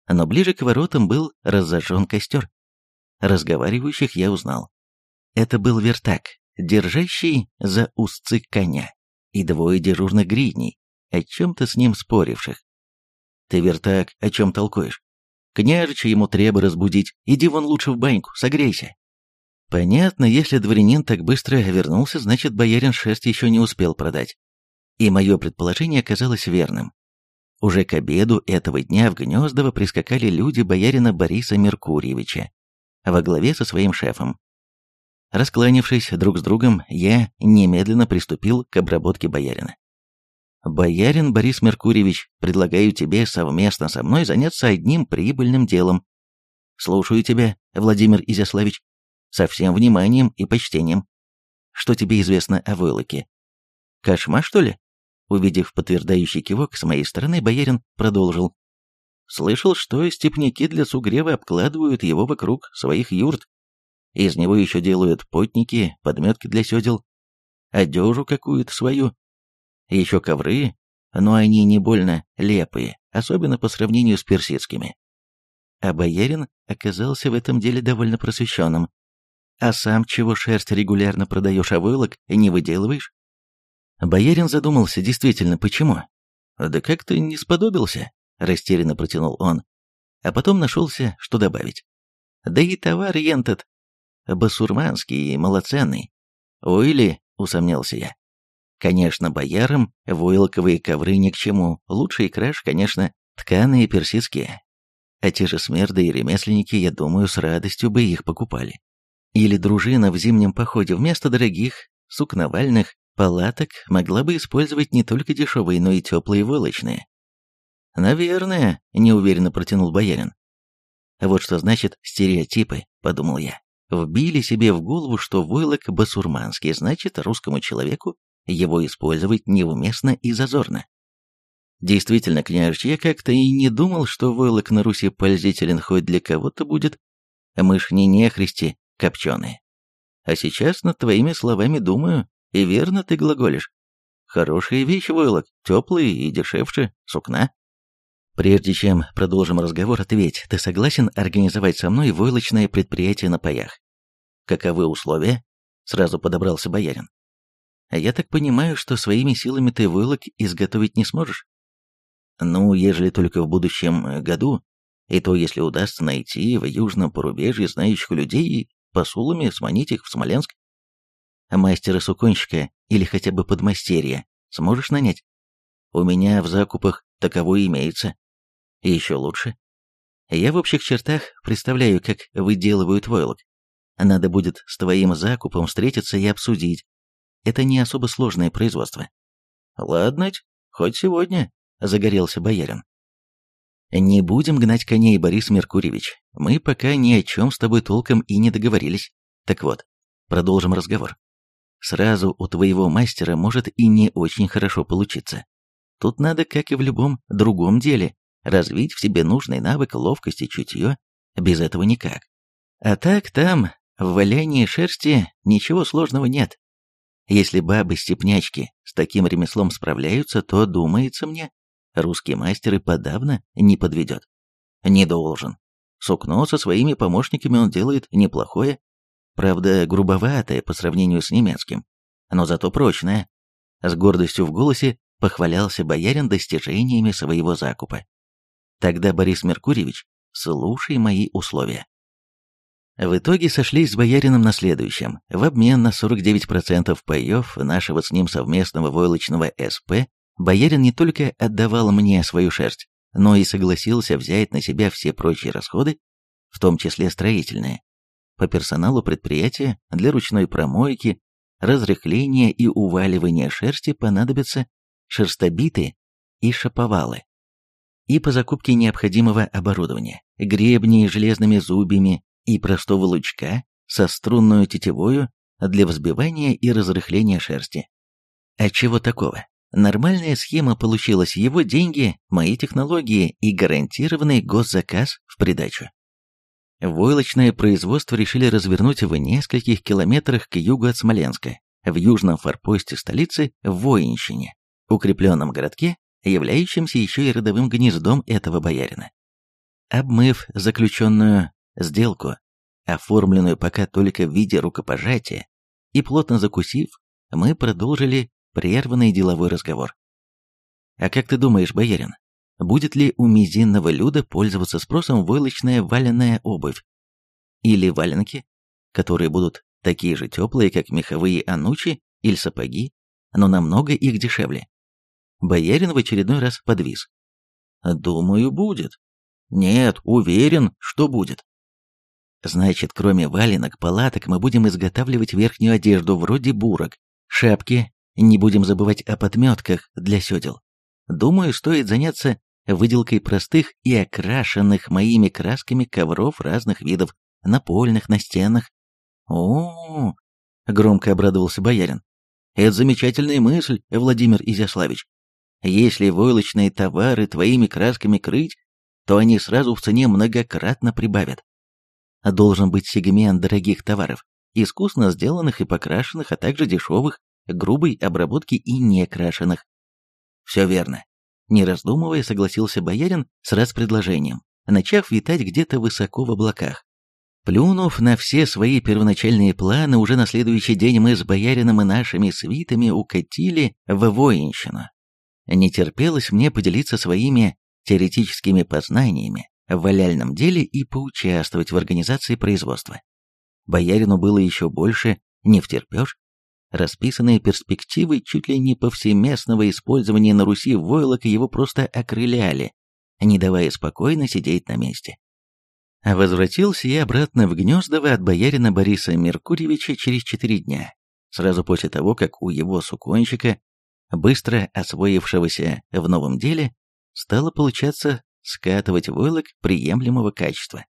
Но ближе к воротам был разожжен костер. Разговаривающих я узнал. Это был вертак, держащий за узцы коня, и двое дежурных гридней, о чем-то с ним споривших. «Ты, вертак, о чем толкуешь? Княжича ему треба разбудить, иди вон лучше в баньку, согрейся». Понятно, если дворянин так быстро вернулся, значит, боярин шерсть еще не успел продать. И мое предположение оказалось верным. Уже к обеду этого дня в Гнездово прискакали люди боярина Бориса Меркурьевича во главе со своим шефом. Раскланившись друг с другом, я немедленно приступил к обработке боярина. «Боярин Борис Меркурьевич, предлагаю тебе совместно со мной заняться одним прибыльным делом. Слушаю тебя, Владимир Изяславич, со всем вниманием и почтением. Что тебе известно о Войлоке? Кошма, что ли?» Увидев подтверждающий кивок с моей стороны, боярин продолжил. «Слышал, что степняки для сугрева обкладывают его вокруг своих юрт. Из него еще делают потники, подметки для седел, одежу какую-то свою, еще ковры, но они не больно лепые, особенно по сравнению с персидскими. А боярин оказался в этом деле довольно просвещенным. А сам чего шерсть регулярно продаешь, а войлок не выделываешь? Боярин задумался, действительно, почему? Да как-то не сподобился, растерянно протянул он. А потом нашелся, что добавить. Да и товар ентот басурманский и малоценный. Ой ли, усомнился я. Конечно, боярам войлоковые ковры ни к чему, лучший краш, конечно, тканые персидские. А те же смерды и ремесленники, я думаю, с радостью бы их покупали. Или дружина в зимнем походе вместо дорогих, сукновальных палаток могла бы использовать не только дешевые, но и теплые войлочные. «Наверное», — неуверенно протянул боярин. «Вот что значит стереотипы», — подумал я. Вбили себе в голову, что войлок басурманский, значит, русскому человеку его использовать неуместно и зазорно. Действительно, княжич, как-то и не думал, что войлок на Руси пользителен хоть для кого-то будет. Мы ж не нехристи копченые. А сейчас над твоими словами думаю, и верно ты глаголишь. Хорошая вещь, войлок, теплый и дешевше сукна. Прежде чем продолжим разговор, ответь, ты согласен организовать со мной войлочное предприятие на паях? Каковы условия? Сразу подобрался боярин. А я так понимаю, что своими силами ты войлок изготовить не сможешь? Ну, ежели только в будущем э, году, и то, если удастся найти в южном порубежье знающих людей и посулами сманить их в Смоленск. Мастера-суконщика или хотя бы подмастерья сможешь нанять? У меня в закупах таковой имеется. И еще лучше. Я в общих чертах представляю, как выделывают войлок. Надо будет с твоим закупом встретиться и обсудить, это не особо сложное производство. Ладно, хоть сегодня, загорелся боярин. Не будем гнать коней, Борис Меркурьевич. Мы пока ни о чем с тобой толком и не договорились. Так вот, продолжим разговор. Сразу у твоего мастера может и не очень хорошо получиться. Тут надо, как и в любом другом деле, развить в себе нужный навык ловкости, чутье. Без этого никак. А так там, в валянии шерсти, ничего сложного нет. Если бабы-степнячки с таким ремеслом справляются, то, думается мне, русский мастер и подавно не подведет. Не должен. Сукно со своими помощниками он делает неплохое, правда, грубоватое по сравнению с немецким, но зато прочное. С гордостью в голосе похвалялся боярин достижениями своего закупа. Тогда, Борис Меркурьевич, слушай мои условия. В итоге сошлись с боярином на следующем. В обмен на 49% паев нашего с ним совместного войлочного СП, боярин не только отдавал мне свою шерсть, но и согласился взять на себя все прочие расходы, в том числе строительные. По персоналу предприятия для ручной промойки, разрыхления и уваливания шерсти понадобятся шерстобиты и шаповалы. И по закупке необходимого оборудования, гребни железными зубьями, и простого лучка со струнную тетивою для взбивания и разрыхления шерсти. А чего такого? Нормальная схема получилась, его деньги, мои технологии и гарантированный госзаказ в придачу. Войлочное производство решили развернуть в нескольких километрах к югу от Смоленска, в южном форпосте столицы в Воинщине, укрепленном городке, являющемся еще и родовым гнездом этого боярина. Обмыв заключенную сделку, оформленную пока только в виде рукопожатия, и плотно закусив, мы продолжили прерванный деловой разговор. «А как ты думаешь, боярин, будет ли у мизинного люда пользоваться спросом войлочная валенная обувь? Или валенки, которые будут такие же теплые, как меховые анучи или сапоги, но намного их дешевле?» Боярин в очередной раз подвис. «Думаю, будет. Нет, уверен, что будет. Значит, кроме валенок, палаток, мы будем изготавливать верхнюю одежду вроде бурок, шапки, не будем забывать о подметках для седел. Думаю, стоит заняться выделкой простых и окрашенных моими красками ковров разных видов, напольных, настенных. О, -о, -о громко обрадовался боярин. Это замечательная мысль, Владимир Изяславич. Если войлочные товары твоими красками крыть, то они сразу в цене многократно прибавят. Должен быть сегмент дорогих товаров, искусно сделанных и покрашенных, а также дешевых, грубой обработки и некрашенных. Все верно. Не раздумывая, согласился боярин с раз предложением, начав витать где-то высоко в облаках. Плюнув на все свои первоначальные планы, уже на следующий день мы с боярином и нашими свитами укатили в воинщину. Не терпелось мне поделиться своими теоретическими познаниями в валяльном деле и поучаствовать в организации производства. Боярину было еще больше не втерпешь. Расписанные перспективы чуть ли не повсеместного использования на Руси войлок его просто окрыляли, не давая спокойно сидеть на месте. Возвратился я обратно в Гнездово от боярина Бориса Меркурьевича через четыре дня, сразу после того, как у его суконщика, быстро освоившегося в новом деле, стало получаться скатывать войлок приемлемого качества.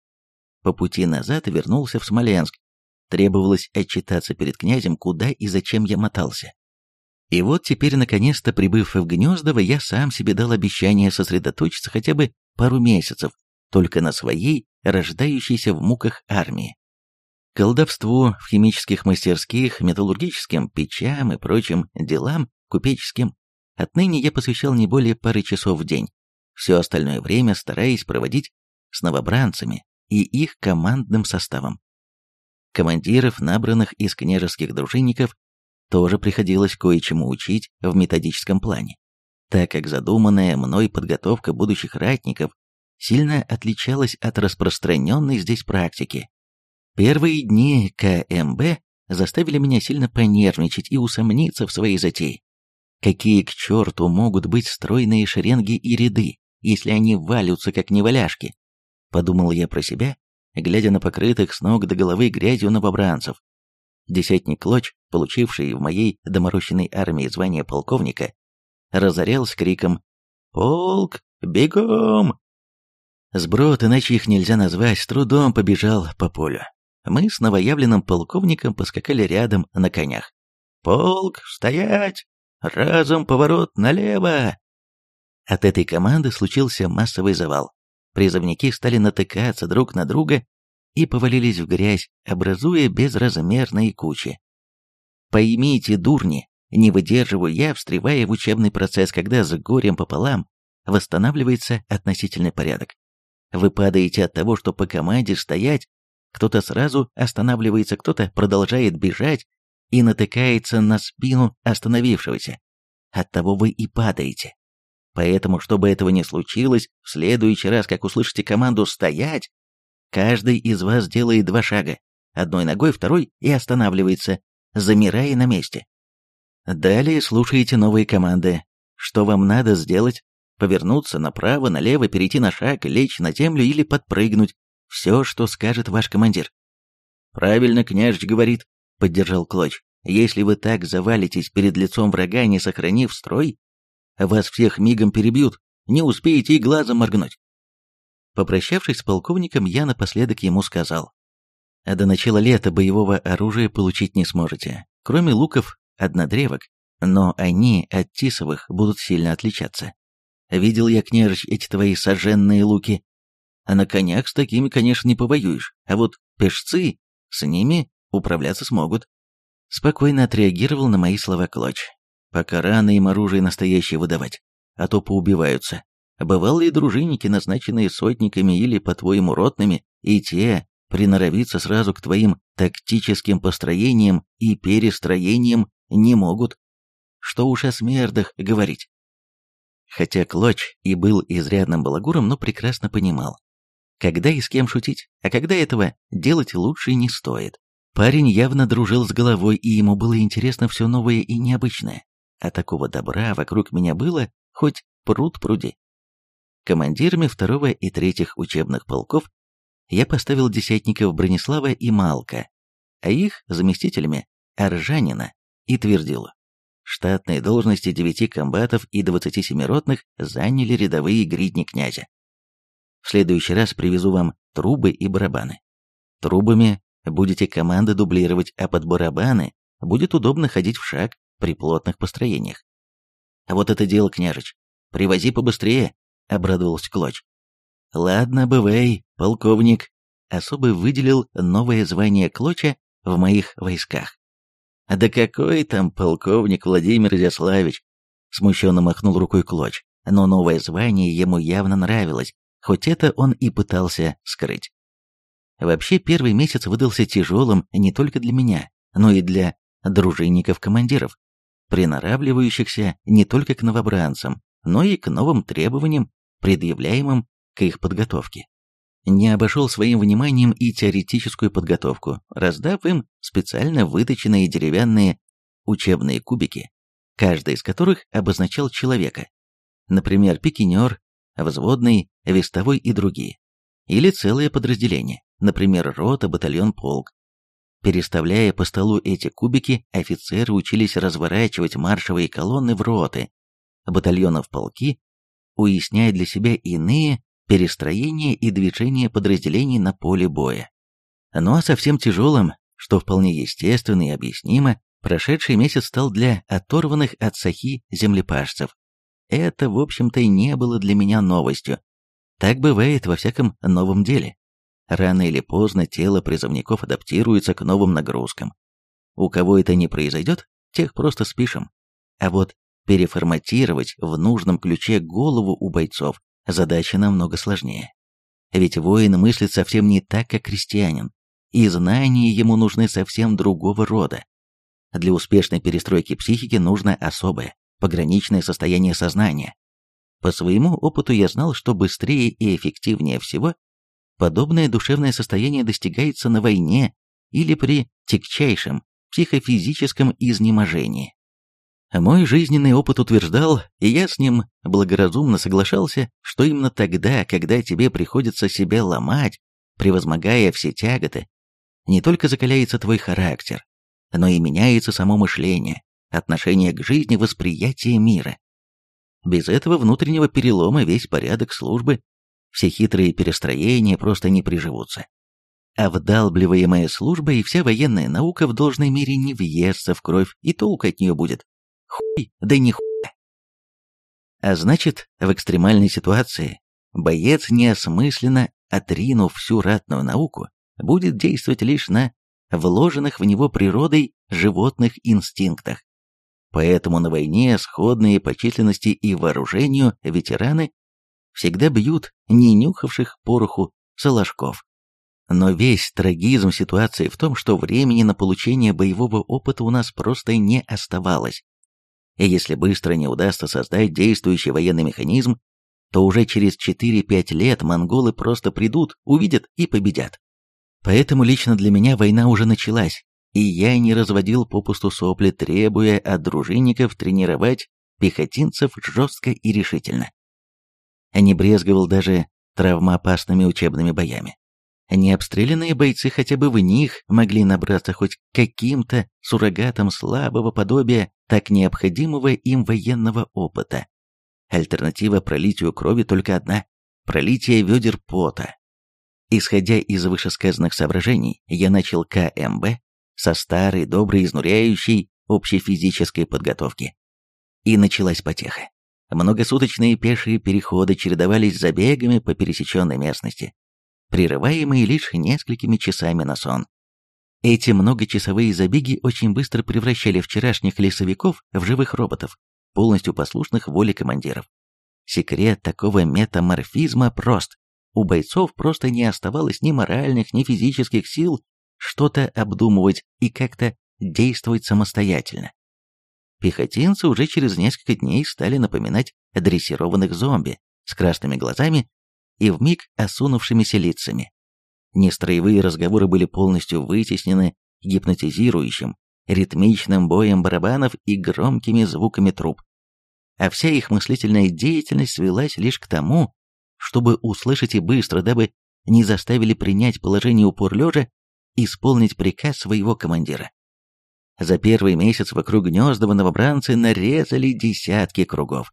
По пути назад вернулся в Смоленск. Требовалось отчитаться перед князем, куда и зачем я мотался. И вот теперь, наконец-то, прибыв в Гнездово, я сам себе дал обещание сосредоточиться хотя бы пару месяцев только на своей, рождающейся в муках армии. Колдовству в химических мастерских, металлургическим печам и прочим делам купеческим отныне я посвящал не более пары часов в день все остальное время стараясь проводить с новобранцами и их командным составом. Командиров, набранных из княжеских дружинников, тоже приходилось кое-чему учить в методическом плане, так как задуманная мной подготовка будущих ратников сильно отличалась от распространенной здесь практики. Первые дни КМБ заставили меня сильно понервничать и усомниться в своей затее. Какие к черту могут быть стройные шеренги и ряды, если они валются, как неваляшки. Подумал я про себя, глядя на покрытых с ног до головы грязью новобранцев. Десятник Клоч, получивший в моей доморощенной армии звание полковника, разорял с криком «Полк, бегом!». Сброд, иначе их нельзя назвать, с трудом побежал по полю. Мы с новоявленным полковником поскакали рядом на конях. «Полк, стоять! Разом поворот налево!» От этой команды случился массовый завал. Призывники стали натыкаться друг на друга и повалились в грязь, образуя безразмерные кучи. Поймите, дурни, не выдерживаю я, встревая в учебный процесс, когда с горем пополам восстанавливается относительный порядок. Вы падаете от того, что по команде стоять, кто-то сразу останавливается, кто-то продолжает бежать и натыкается на спину остановившегося. От того вы и падаете. Поэтому, чтобы этого не случилось, в следующий раз, как услышите команду «стоять», каждый из вас делает два шага, одной ногой, второй и останавливается, замирая на месте. Далее слушаете новые команды. Что вам надо сделать? Повернуться направо, налево, перейти на шаг, лечь на землю или подпрыгнуть. Все, что скажет ваш командир. Правильно княжич говорит, поддержал Клоч. Если вы так завалитесь перед лицом врага, не сохранив строй, вас всех мигом перебьют, не успеете и глазом моргнуть. Попрощавшись с полковником, я напоследок ему сказал. До начала лета боевого оружия получить не сможете, кроме луков однодревок, но они от тисовых будут сильно отличаться. Видел я, княжич, эти твои сожженные луки. А на конях с такими, конечно, не повоюешь, а вот пешцы, с ними управляться смогут. Спокойно отреагировал на мои слова Клоч. Пока рано им оружие настоящее выдавать, а то поубиваются. Бывалые дружинники, назначенные сотниками или, по-твоему, ротными, и те приноровиться сразу к твоим тактическим построениям и перестроениям не могут. Что уж о смердах говорить. Хотя Клоч и был изрядным балагуром, но прекрасно понимал, когда и с кем шутить, а когда этого делать лучше не стоит. Парень явно дружил с головой, и ему было интересно все новое и необычное. А такого добра вокруг меня было, хоть пруд пруди. Командирами второго и третьих учебных полков я поставил десятников Бронислава и Малка, а их заместителями Аржанина и Твердилу. Штатные должности девяти комбатов и двадцати семи ротных заняли рядовые гридни князя. В следующий раз привезу вам трубы и барабаны. Трубами будете команды дублировать, а под барабаны будет удобно ходить в шаг при плотных построениях. А вот это дело, княжич, привози побыстрее, обрадовался Клоч. Ладно, бывай, полковник. Особо выделил новое звание Клоча в моих войсках. Да какой там полковник Владимир Изяславич? Смущенно махнул рукой Клоч, но новое звание ему явно нравилось, хоть это он и пытался скрыть. Вообще первый месяц выдался тяжелым не только для меня, но и для дружинников-командиров, приноравливающихся не только к новобранцам, но и к новым требованиям, предъявляемым к их подготовке. Не обошел своим вниманием и теоретическую подготовку, раздав им специально выточенные деревянные учебные кубики, каждый из которых обозначал человека, например, пикинер, взводный, вестовой и другие, или целое подразделение, например, рота, батальон, полк. Переставляя по столу эти кубики, офицеры учились разворачивать маршевые колонны в роты, батальоны в полки, уясняя для себя иные перестроения и движения подразделений на поле боя. Ну а совсем тяжелым, что вполне естественно и объяснимо, прошедший месяц стал для оторванных от сахи землепашцев. Это, в общем-то, и не было для меня новостью. Так бывает во всяком новом деле. Рано или поздно тело призывников адаптируется к новым нагрузкам. У кого это не произойдет, тех просто спишем. А вот переформатировать в нужном ключе голову у бойцов задача намного сложнее. Ведь воин мыслит совсем не так, как крестьянин, и знания ему нужны совсем другого рода. Для успешной перестройки психики нужно особое, пограничное состояние сознания. По своему опыту я знал, что быстрее и эффективнее всего подобное душевное состояние достигается на войне или при тягчайшем психофизическом изнеможении. Мой жизненный опыт утверждал, и я с ним благоразумно соглашался, что именно тогда, когда тебе приходится себя ломать, превозмогая все тяготы, не только закаляется твой характер, но и меняется само мышление, отношение к жизни, восприятие мира. Без этого внутреннего перелома весь порядок службы, все хитрые перестроения просто не приживутся. А вдалбливаемая служба и вся военная наука в должной мере не въестся в кровь, и толк от нее будет Хуй, да не хуй. А значит, в экстремальной ситуации боец, неосмысленно отринув всю ратную науку, будет действовать лишь на вложенных в него природой животных инстинктах. Поэтому на войне сходные по численности и вооружению ветераны всегда бьют не нюхавших пороху салажков. Но весь трагизм ситуации в том, что времени на получение боевого опыта у нас просто не оставалось. И если быстро не удастся создать действующий военный механизм, то уже через 4-5 лет монголы просто придут, увидят и победят. Поэтому лично для меня война уже началась, и я не разводил попусту сопли, требуя от дружинников тренировать пехотинцев жестко и решительно. Не брезговал даже травмоопасными учебными боями. Необстрелянные бойцы хотя бы в них могли набраться хоть каким-то суррогатом слабого подобия так необходимого им военного опыта. Альтернатива пролитию крови только одна – пролитие ведер пота. Исходя из вышесказанных соображений, я начал КМБ со старой, доброй, изнуряющей общей физической подготовки. И началась потеха. Многосуточные пешие переходы чередовались забегами по пересеченной местности, прерываемые лишь несколькими часами на сон. Эти многочасовые забеги очень быстро превращали вчерашних лесовиков в живых роботов, полностью послушных воле командиров. Секрет такого метаморфизма прост. У бойцов просто не оставалось ни моральных, ни физических сил что-то обдумывать и как-то действовать самостоятельно. Пехотинцы уже через несколько дней стали напоминать дрессированных зомби с красными глазами и вмиг осунувшимися лицами. Нестроевые разговоры были полностью вытеснены гипнотизирующим, ритмичным боем барабанов и громкими звуками труб. А вся их мыслительная деятельность свелась лишь к тому, чтобы услышать и быстро, дабы не заставили принять положение упор лежа, исполнить приказ своего командира. За первый месяц вокруг Гнездова новобранцы нарезали десятки кругов.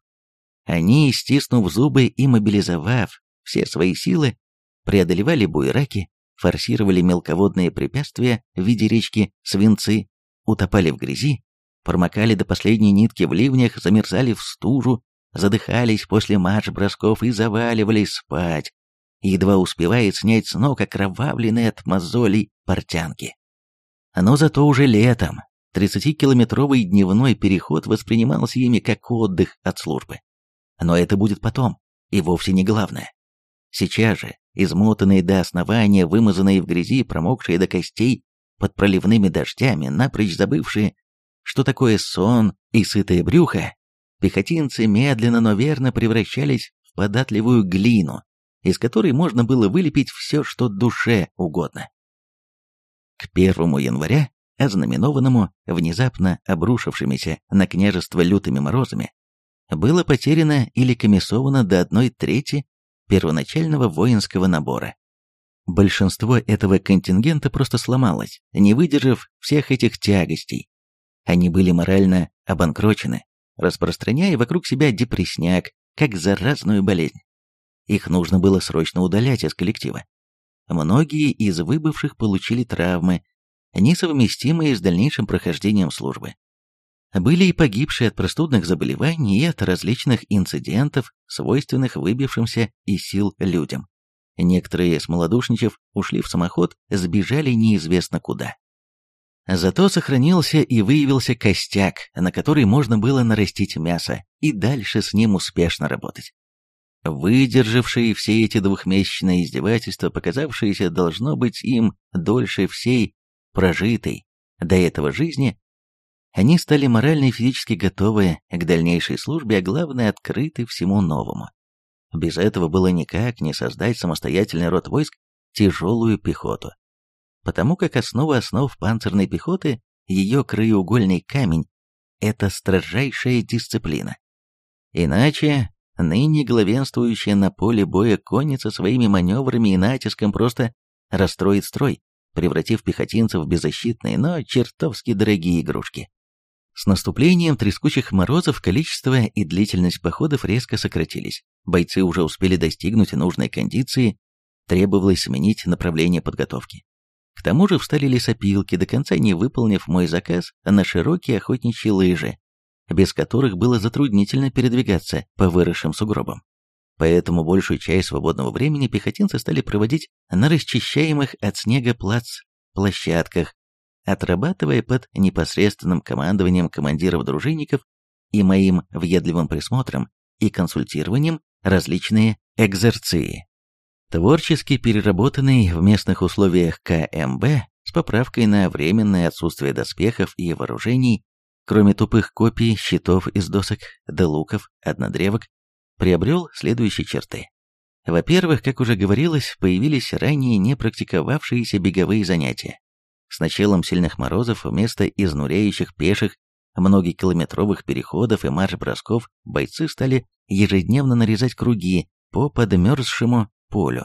Они, стиснув зубы и мобилизовав все свои силы, преодолевали буераки, форсировали мелководные препятствия в виде речки свинцы, утопали в грязи, промокали до последней нитки в ливнях, замерзали в стужу, задыхались после марш-бросков и заваливались спать, едва успевая снять с ног окровавленные от мозолей портянки. Но зато уже летом, 30-километровый дневной переход воспринимался ими как отдых от службы. Но это будет потом, и вовсе не главное. Сейчас же, измотанные до основания, вымазанные в грязи, промокшие до костей, под проливными дождями, напрочь забывшие, что такое сон и сытое брюхо, пехотинцы медленно, но верно превращались в податливую глину, из которой можно было вылепить все, что душе угодно. К первому января ознаменованному внезапно обрушившимися на княжество лютыми морозами, было потеряно или комиссовано до одной трети первоначального воинского набора. Большинство этого контингента просто сломалось, не выдержав всех этих тягостей. Они были морально обанкрочены, распространяя вокруг себя депресняк, как заразную болезнь. Их нужно было срочно удалять из коллектива. Многие из выбывших получили травмы, несовместимые с дальнейшим прохождением службы. Были и погибшие от простудных заболеваний и от различных инцидентов, свойственных выбившимся из сил людям. Некоторые, смолодушничав, ушли в самоход, сбежали неизвестно куда. Зато сохранился и выявился костяк, на который можно было нарастить мясо и дальше с ним успешно работать. Выдержавшие все эти двухмесячные издевательства, показавшиеся, должно быть, им дольше всей прожитой до этого жизни, они стали морально и физически готовы к дальнейшей службе, а главное, открыты всему новому. Без этого было никак не создать самостоятельный род войск тяжелую пехоту. Потому как основа основ панцирной пехоты, ее краеугольный камень, это строжайшая дисциплина. Иначе ныне главенствующая на поле боя конница своими маневрами и натиском просто расстроит строй, превратив пехотинцев в беззащитные, но чертовски дорогие игрушки. С наступлением трескучих морозов количество и длительность походов резко сократились. Бойцы уже успели достигнуть нужной кондиции, требовалось сменить направление подготовки. К тому же встали лесопилки, до конца не выполнив мой заказ на широкие охотничьи лыжи, без которых было затруднительно передвигаться по выросшим сугробам. Поэтому большую часть свободного времени пехотинцы стали проводить на расчищаемых от снега плац площадках, отрабатывая под непосредственным командованием командиров-дружинников и моим въедливым присмотром и консультированием различные экзерции. Творчески переработанный в местных условиях КМБ с поправкой на временное отсутствие доспехов и вооружений, кроме тупых копий щитов из досок, да луков, однодревок, приобрел следующие черты. Во-первых, как уже говорилось, появились ранее не практиковавшиеся беговые занятия. С началом сильных морозов вместо изнуряющих пеших многокилометровых переходов и марш-бросков бойцы стали ежедневно нарезать круги по подмерзшему полю.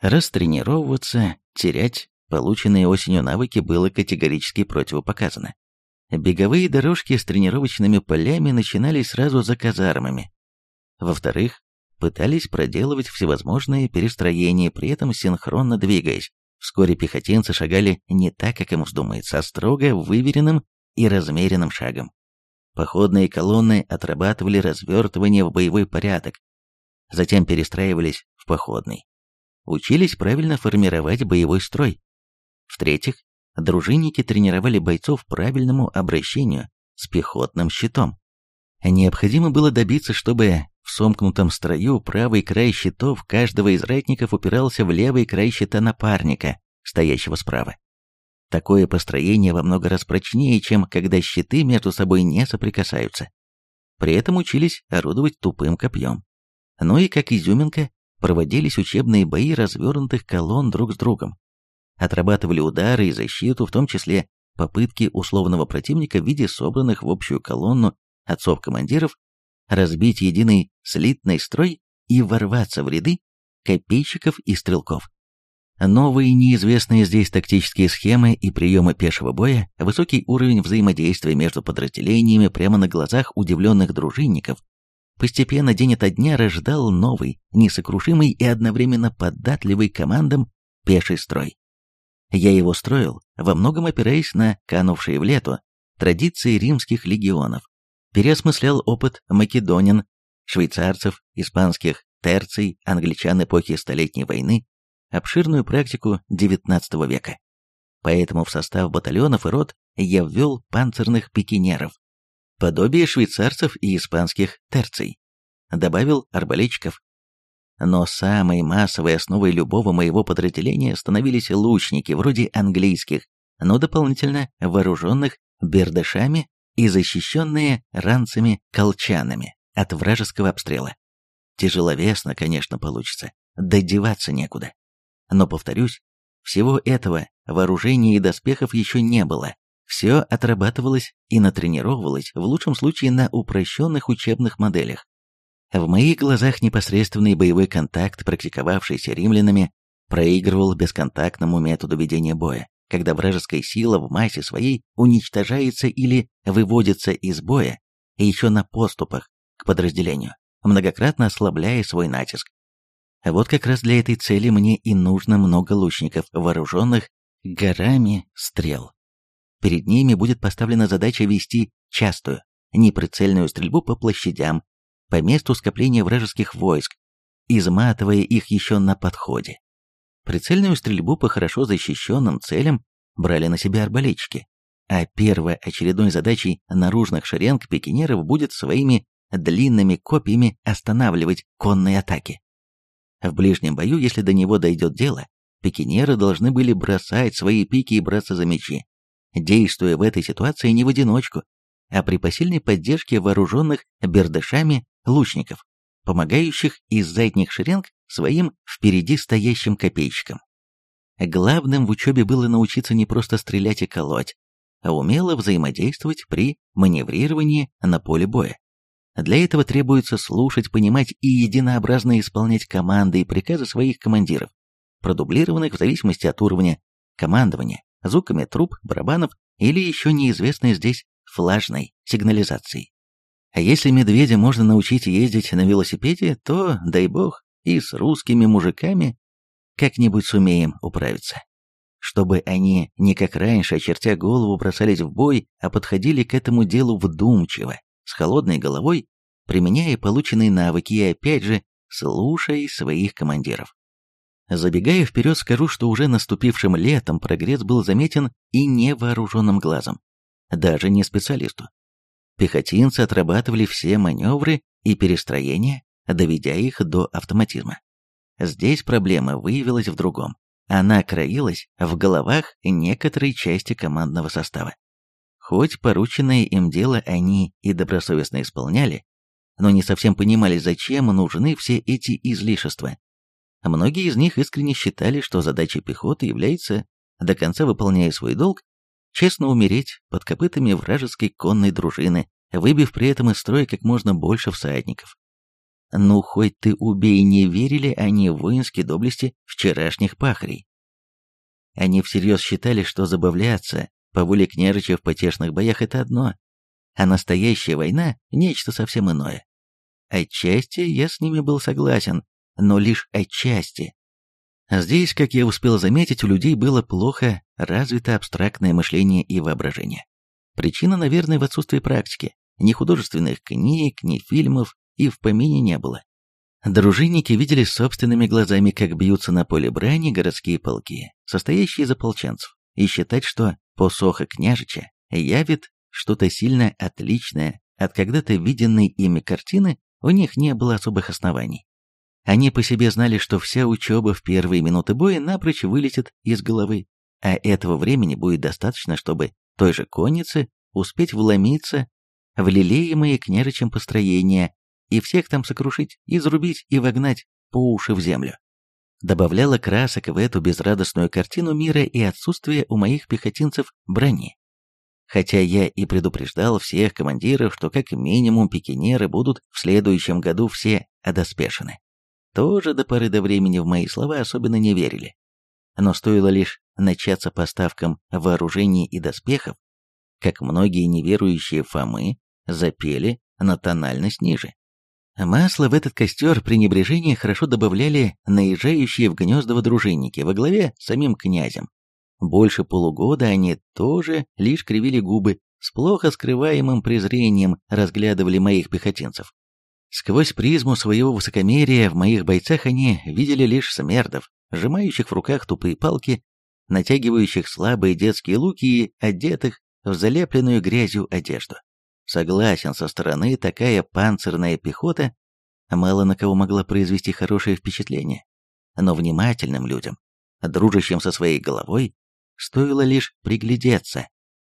Растренировываться, терять полученные осенью навыки было категорически противопоказано. Беговые дорожки с тренировочными полями начинались сразу за казармами, во-вторых, пытались проделывать всевозможные перестроения, при этом синхронно двигаясь. Вскоре пехотинцы шагали не так, как им вздумается, а строго выверенным и размеренным шагом. Походные колонны отрабатывали развертывание в боевой порядок, затем перестраивались в походный. Учились правильно формировать боевой строй. В-третьих, дружинники тренировали бойцов правильному обращению с пехотным щитом. Необходимо было добиться, чтобы в сомкнутом строю правый край щитов каждого из ратников упирался в левый край щита напарника, стоящего справа. Такое построение во много раз прочнее, чем когда щиты между собой не соприкасаются. При этом учились орудовать тупым копьем. Ну и как изюминка, проводились учебные бои развернутых колонн друг с другом. Отрабатывали удары и защиту, в том числе попытки условного противника в виде собранных в общую колонну отцов-командиров разбить единый слитный строй и ворваться в ряды копейщиков и стрелков. Новые неизвестные здесь тактические схемы и приемы пешего боя, высокий уровень взаимодействия между подразделениями прямо на глазах удивленных дружинников, постепенно день ото дня рождал новый, несокрушимый и одновременно податливый командам пеший строй. Я его строил, во многом опираясь на канувшие в лету традиции римских легионов, переосмыслял опыт македонин, швейцарцев, испанских терций, англичан эпохи Столетней войны, обширную практику XIX века. Поэтому в состав батальонов и рот я ввел панцирных пикинеров, подобие швейцарцев и испанских терций. Добавил арбалетчиков. Но самой массовой основой любого моего подразделения становились лучники, вроде английских, но дополнительно вооруженных бердышами и защищенные ранцами-колчанами от вражеского обстрела. Тяжеловесно, конечно, получится, додеваться некуда. Но, повторюсь, всего этого вооружения и доспехов еще не было. Все отрабатывалось и натренировывалось, в лучшем случае на упрощенных учебных моделях. В моих глазах непосредственный боевой контакт, практиковавшийся римлянами, проигрывал бесконтактному методу ведения боя когда вражеская сила в массе своей уничтожается или выводится из боя, и еще на поступах к подразделению, многократно ослабляя свой натиск. Вот как раз для этой цели мне и нужно много лучников, вооруженных горами стрел. Перед ними будет поставлена задача вести частую, неприцельную стрельбу по площадям, по месту скопления вражеских войск, изматывая их еще на подходе. Прицельную стрельбу по хорошо защищенным целям брали на себя арбалетчики, а первоочередной задачей наружных шеренг пикинеров будет своими длинными копьями останавливать конные атаки. В ближнем бою, если до него дойдет дело, пикинеры должны были бросать свои пики и браться за мечи, действуя в этой ситуации не в одиночку, а при посильной поддержке вооруженных бердышами лучников, помогающих из задних шеренг своим впереди стоящим копейщикам. Главным в учебе было научиться не просто стрелять и колоть, а умело взаимодействовать при маневрировании на поле боя. Для этого требуется слушать, понимать и единообразно исполнять команды и приказы своих командиров, продублированных в зависимости от уровня командования, звуками труб, барабанов или еще неизвестной здесь флажной сигнализацией. А если медведя можно научить ездить на велосипеде, то, дай бог, и с русскими мужиками как-нибудь сумеем управиться. Чтобы они не как раньше, очертя голову, бросались в бой, а подходили к этому делу вдумчиво, с холодной головой, применяя полученные навыки и опять же, слушая своих командиров. Забегая вперед, скажу, что уже наступившим летом прогресс был заметен и невооруженным глазом, даже не специалисту. Пехотинцы отрабатывали все маневры и перестроения, доведя их до автоматизма. Здесь проблема выявилась в другом. Она краилась в головах некоторой части командного состава. Хоть порученное им дело они и добросовестно исполняли, но не совсем понимали, зачем нужны все эти излишества. Многие из них искренне считали, что задача пехоты является, до конца выполняя свой долг, честно умереть под копытами вражеской конной дружины, выбив при этом из строя как можно больше всадников. Ну, хоть ты убей, не верили они в воинские доблести вчерашних пахарей. Они всерьез считали, что забавляться по воле княжича в потешных боях это одно, а настоящая война – нечто совсем иное. Отчасти я с ними был согласен, но лишь отчасти. Здесь, как я успел заметить, у людей было плохо развито абстрактное мышление и воображение. Причина, наверное, в отсутствии практики. ни художественных книг, ни фильмов и в помине не было. Дружинники видели собственными глазами, как бьются на поле брани городские полки, состоящие из ополченцев, и считать, что посоха княжича явит что-то сильно отличное от когда-то виденной ими картины, у них не было особых оснований. Они по себе знали, что вся учеба в первые минуты боя напрочь вылетит из головы, а этого времени будет достаточно, чтобы той же коннице успеть вломиться в лелеемые княжичем построения и всех там сокрушить, изрубить и вогнать по уши в землю. Добавляло красок в эту безрадостную картину мира и отсутствие у моих пехотинцев брони. Хотя я и предупреждал всех командиров, что как минимум пикинеры будут в следующем году все одоспешены. Тоже до поры до времени в мои слова особенно не верили. Но стоило лишь начаться поставкам вооружений и доспехов, как многие неверующие Фомы запели на тональность ниже. Масло в этот костер пренебрежения хорошо добавляли наезжающие в Гнездово дружинники во главе с самим князем. Больше полугода они тоже лишь кривили губы, с плохо скрываемым презрением разглядывали моих пехотинцев. Сквозь призму своего высокомерия в моих бойцах они видели лишь смердов, сжимающих в руках тупые палки, натягивающих слабые детские луки и одетых в залепленную грязью одежду. Согласен, со стороны такая панцирная пехота мало на кого могла произвести хорошее впечатление. Но внимательным людям, дружащим со своей головой, стоило лишь приглядеться,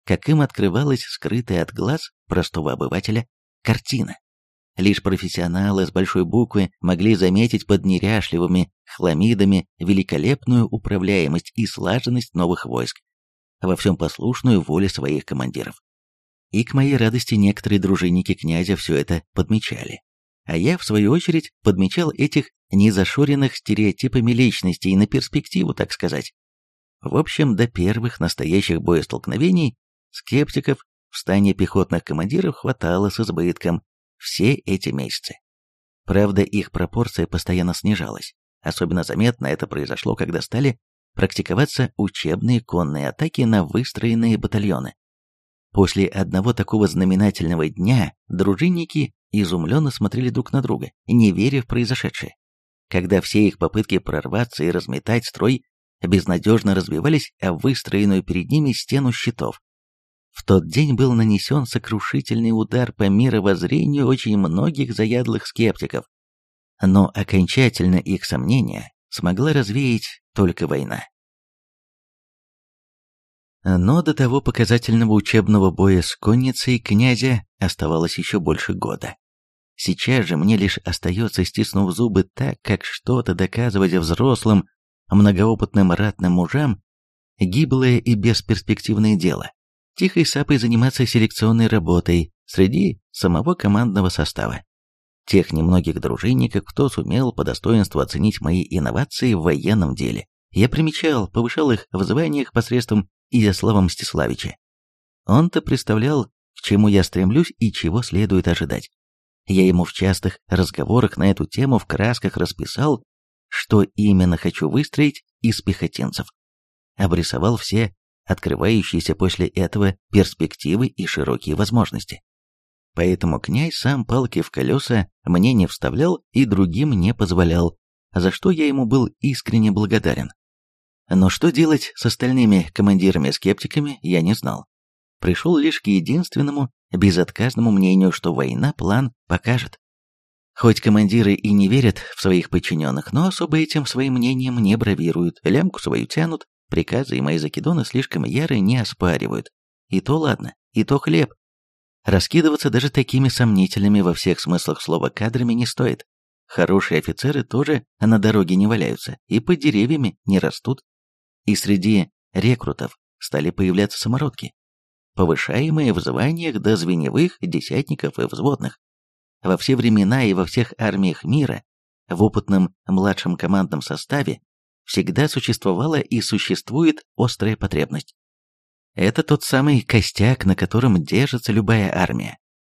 как им открывалась скрытая от глаз простого обывателя картина. Лишь профессионалы с большой буквы могли заметить под неряшливыми хламидами великолепную управляемость и слаженность новых войск, во всем послушную воле своих командиров. И к моей радости некоторые дружинники князя все это подмечали. А я, в свою очередь, подмечал этих незашоренных стереотипами личностей на перспективу, так сказать. В общем, до первых настоящих боестолкновений скептиков в стане пехотных командиров хватало с избытком все эти месяцы. Правда, их пропорция постоянно снижалась. Особенно заметно это произошло, когда стали практиковаться учебные конные атаки на выстроенные батальоны. После одного такого знаменательного дня дружинники изумленно смотрели друг на друга, не веря в произошедшее. Когда все их попытки прорваться и разметать строй безнадежно разбивались о выстроенную перед ними стену щитов. В тот день был нанесен сокрушительный удар по мировоззрению очень многих заядлых скептиков, но окончательно их сомнения смогла развеять только война. Но до того показательного учебного боя с конницей князя оставалось еще больше года. Сейчас же мне лишь остается, стиснув зубы так, как что-то доказывать взрослым, многоопытным ратным мужам, гиблое и бесперспективное дело, тихой сапой заниматься селекционной работой среди самого командного состава. Тех немногих дружинников, кто сумел по достоинству оценить мои инновации в военном деле. Я примечал, повышал их в званиях посредством Изяслава Мстиславича. Он-то представлял, к чему я стремлюсь и чего следует ожидать. Я ему в частых разговорах на эту тему в красках расписал, что именно хочу выстроить из пехотинцев. Обрисовал все открывающиеся после этого перспективы и широкие возможности. Поэтому князь сам палки в колеса мне не вставлял и другим не позволял, за что я ему был искренне благодарен. Но что делать с остальными командирами-скептиками, я не знал. Пришел лишь к единственному, безотказному мнению, что война план покажет. Хоть командиры и не верят в своих подчиненных, но особо этим своим мнением не бравируют, лямку свою тянут, приказы и мои закидоны слишком яры не оспаривают. И то ладно, и то хлеб. Раскидываться даже такими сомнительными во всех смыслах слова кадрами не стоит. Хорошие офицеры тоже на дороге не валяются и под деревьями не растут и среди рекрутов стали появляться самородки, повышаемые в званиях до звеневых, десятников и взводных. Во все времена и во всех армиях мира в опытном младшем командном составе всегда существовала и существует острая потребность. Это тот самый костяк, на котором держится любая армия.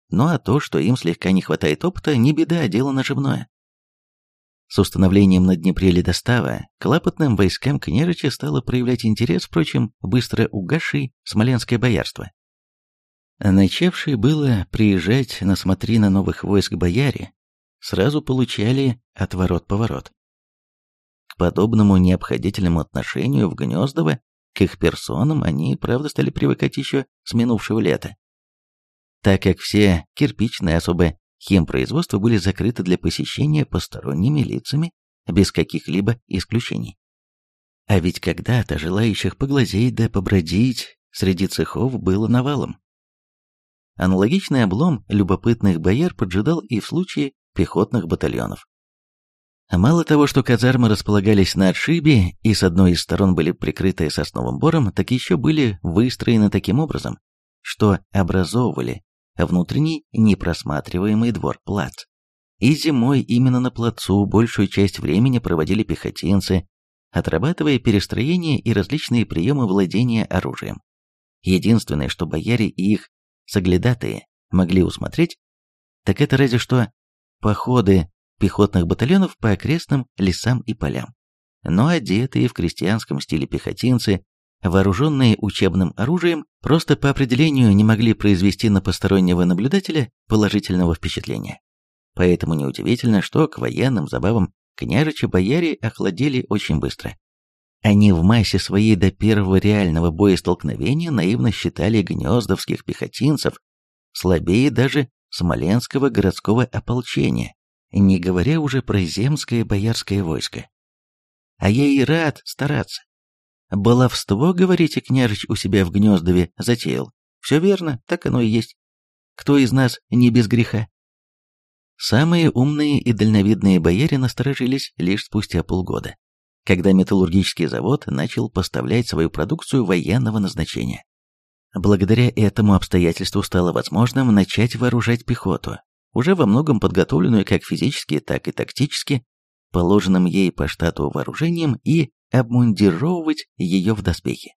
Ну а то, что им слегка не хватает опыта, не беда, дело наживное. С установлением на Днепре ледостава к лапотным войскам княжича стало проявлять интерес, впрочем, быстро угасший смоленское боярство. Начавшие было приезжать на смотрины новых войск бояре, сразу получали отворот-поворот. Подобному необходительному отношению в Гнездово к их персонам они, правда, стали привыкать еще с минувшего лета. Так как все кирпичные особо химпроизводства были закрыты для посещения посторонними лицами без каких-либо исключений. А ведь когда-то желающих поглазеть да побродить среди цехов было навалом. Аналогичный облом любопытных бояр поджидал и в случае пехотных батальонов. Мало того, что казармы располагались на отшибе и с одной из сторон были прикрыты сосновым бором, так еще были выстроены таким образом, что образовывали внутренний непросматриваемый двор плац. И зимой именно на плацу большую часть времени проводили пехотинцы, отрабатывая перестроение и различные приемы владения оружием. Единственное, что бояре и их соглядатые могли усмотреть, так это разве что походы пехотных батальонов по окрестным лесам и полям. Но одетые в крестьянском стиле пехотинцы, вооруженные учебным оружием, просто по определению не могли произвести на постороннего наблюдателя положительного впечатления. Поэтому неудивительно, что к военным забавам княжичи бояре охладели очень быстро. Они в массе своей до первого реального боестолкновения наивно считали гнездовских пехотинцев слабее даже смоленского городского ополчения, не говоря уже про земское боярское войско. А я и рад стараться. Баловство, говорите, княжич у себя в Гнездове затеял. Все верно, так оно и есть. Кто из нас не без греха? Самые умные и дальновидные бояре насторожились лишь спустя полгода, когда металлургический завод начал поставлять свою продукцию военного назначения. Благодаря этому обстоятельству стало возможным начать вооружать пехоту, уже во многом подготовленную как физически, так и тактически, положенным ей по штату вооружением и обмундировывать ее в доспехи.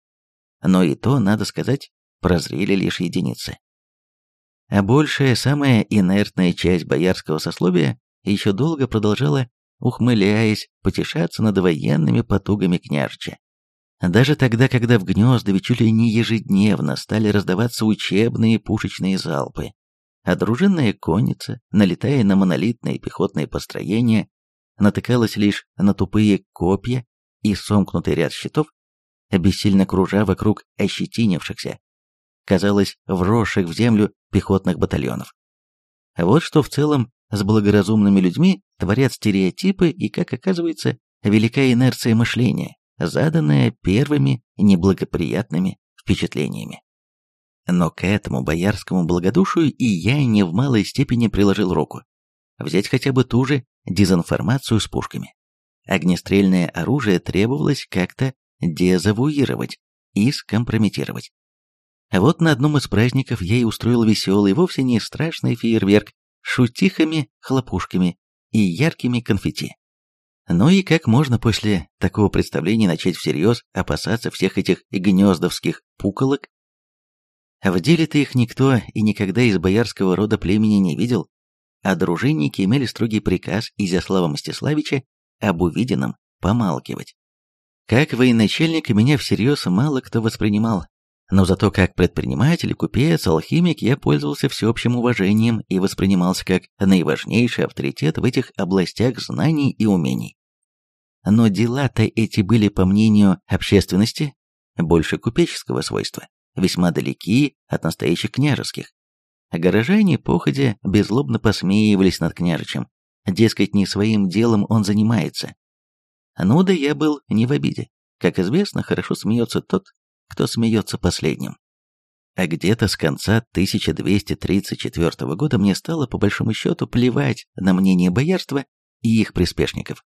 Но и то, надо сказать, прозрели лишь единицы. А большая, самая инертная часть боярского сословия еще долго продолжала, ухмыляясь, потешаться над военными потугами княжича. Даже тогда, когда в Гнездове чуть ли не ежедневно стали раздаваться учебные пушечные залпы, а дружинная конница, налетая на монолитные пехотные построения, натыкалась лишь на тупые копья и сомкнутый ряд щитов, бессильно кружа вокруг ощетинившихся, казалось, вросших в землю пехотных батальонов. Вот что в целом с благоразумными людьми творят стереотипы и, как оказывается, велика инерция мышления, заданная первыми неблагоприятными впечатлениями. Но к этому боярскому благодушию и я не в малой степени приложил руку. Взять хотя бы ту же дезинформацию с пушками. Огнестрельное оружие требовалось как-то дезавуировать и скомпрометировать. Вот на одном из праздников я и устроил веселый, вовсе не страшный фейерверк шутихами, хлопушками и яркими конфетти. Ну и как можно после такого представления начать всерьез опасаться всех этих гнездовских пуколок в деле-то их никто и никогда из боярского рода племени не видел, а дружинники имели строгий приказ Изяслава Мстиславича об увиденном помалкивать. Как военачальник меня всерьез мало кто воспринимал, но зато как предприниматель, купец, алхимик я пользовался всеобщим уважением и воспринимался как наиважнейший авторитет в этих областях знаний и умений. Но дела-то эти были, по мнению общественности, больше купеческого свойства весьма далеки от настоящих княжеских. Горожане, походя, беззлобно посмеивались над княжичем. Дескать, не своим делом он занимается. Ну да я был не в обиде. Как известно, хорошо смеется тот, кто смеется последним. А где-то с конца 1234 года мне стало, по большому счету, плевать на мнение боярства и их приспешников.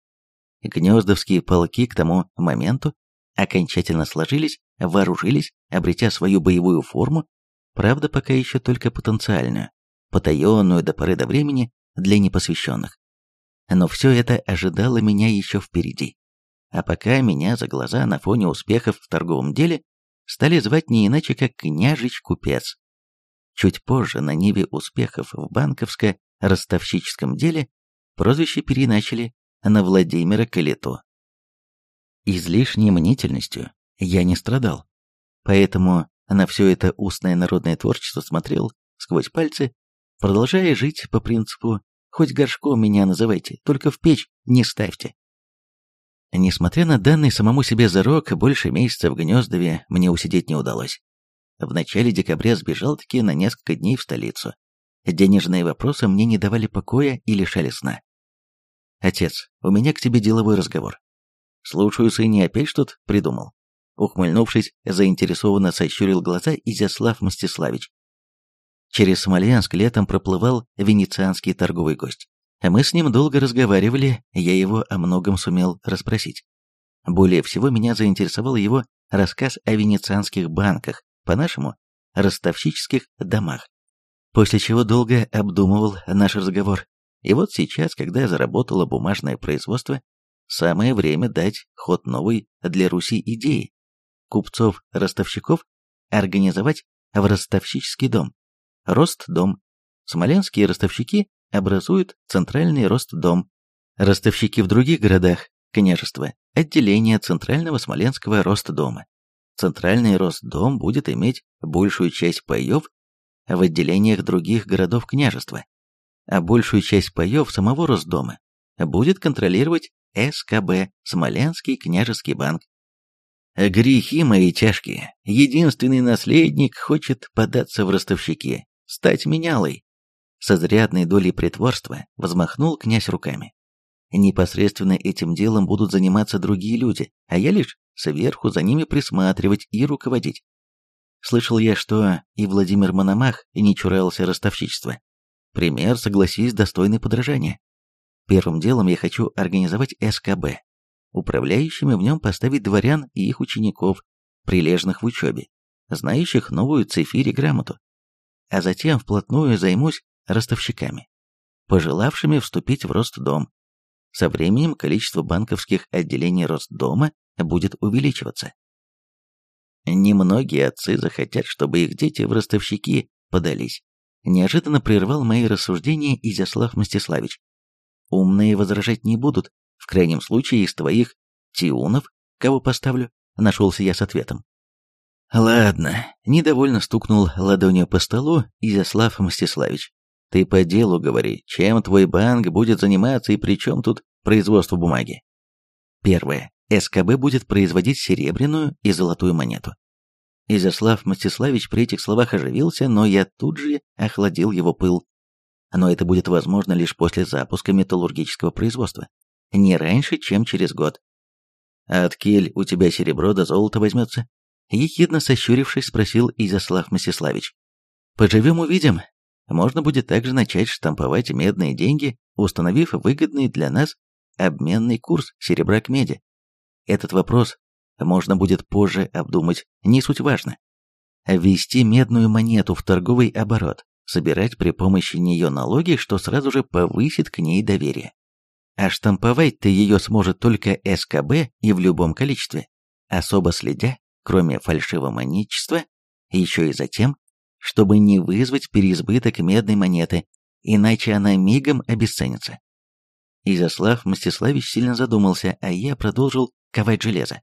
Гнездовские полки к тому моменту окончательно сложились, вооружились, обретя свою боевую форму, правда пока еще только потенциальную, потаенную до поры до времени для непосвященных. Но все это ожидало меня еще впереди. А пока меня за глаза на фоне успехов в торговом деле стали звать не иначе, как княжич-купец. Чуть позже на ниве успехов в банковско-ростовщическом деле прозвище переначали на Владимира Калито. Излишней мнительностью я не страдал, поэтому на все это устное народное творчество смотрел сквозь пальцы, продолжая жить по принципу «хоть горшком меня называйте, только в печь не ставьте». Несмотря на данный самому себе зарок, больше месяца в Гнездове мне усидеть не удалось. В начале декабря сбежал-таки на несколько дней в столицу. Денежные вопросы мне не давали покоя и лишали сна. «Отец, у меня к тебе деловой разговор». «Слушаю, сын, опять что-то придумал?» Ухмыльнувшись, заинтересованно сощурил глаза Изяслав Мстиславич. Через Смоленск летом проплывал венецианский торговый гость. Мы с ним долго разговаривали, я его о многом сумел расспросить. Более всего меня заинтересовал его рассказ о венецианских банках, по-нашему, ростовщических домах. После чего долго обдумывал наш разговор. И вот сейчас, когда заработало бумажное производство, самое время дать ход новой для Руси идеи. Купцов-ростовщиков организовать в ростовщический дом. Ростдом. Смоленские ростовщики образуют центральный Ростдом. Ростовщики в других городах, княжества, отделение Центрального Смоленского Ростдома. Центральный Ростдом будет иметь большую часть паев в отделениях других городов княжества, а большую часть паев самого Росдома будет контролировать СКБ, Смоленский княжеский банк. Грехи мои тяжкие. Единственный наследник хочет податься в ростовщики, стать менялой. С изрядной долей притворства взмахнул князь руками. Непосредственно этим делом будут заниматься другие люди, а я лишь сверху за ними присматривать и руководить. Слышал я, что и Владимир Мономах не чурался ростовщичества. Пример, согласись, достойный подражания. Первым делом я хочу организовать СКБ. Управляющими в нем поставить дворян и их учеников, прилежных в учебе, знающих новую цифирь и грамоту. А затем вплотную займусь ростовщиками, пожелавшими вступить в Ростдом. Со временем количество банковских отделений Ростдома будет увеличиваться. Немногие отцы захотят, чтобы их дети в ростовщики подались. Неожиданно прервал мои рассуждения Изяслав Мстиславич. Умные возражать не будут, в крайнем случае из твоих тиунов, кого поставлю, нашелся я с ответом. Ладно, недовольно стукнул ладонью по столу Изяслав Мстиславич. Ты по делу говори, чем твой банк будет заниматься и при чем тут производство бумаги? Первое. СКБ будет производить серебряную и золотую монету. Изяслав Мстиславич при этих словах оживился, но я тут же охладил его пыл. Но это будет возможно лишь после запуска металлургического производства. Не раньше, чем через год. «А от кель у тебя серебро да золото возьмется?» Ехидно сощурившись, спросил Изяслав Мстиславич. «Поживем увидим. Можно будет также начать штамповать медные деньги, установив выгодный для нас обменный курс серебра к меди. Этот вопрос можно будет позже обдумать, не суть важно. Ввести медную монету в торговый оборот, собирать при помощи нее налоги, что сразу же повысит к ней доверие. А штамповать-то ее сможет только СКБ и в любом количестве, особо следя, кроме фальшивомонетчества, еще и за тем, чтобы не вызвать переизбыток медной монеты, иначе она мигом обесценится. Изяслав Мстиславич сильно задумался, а я продолжил ковать железо.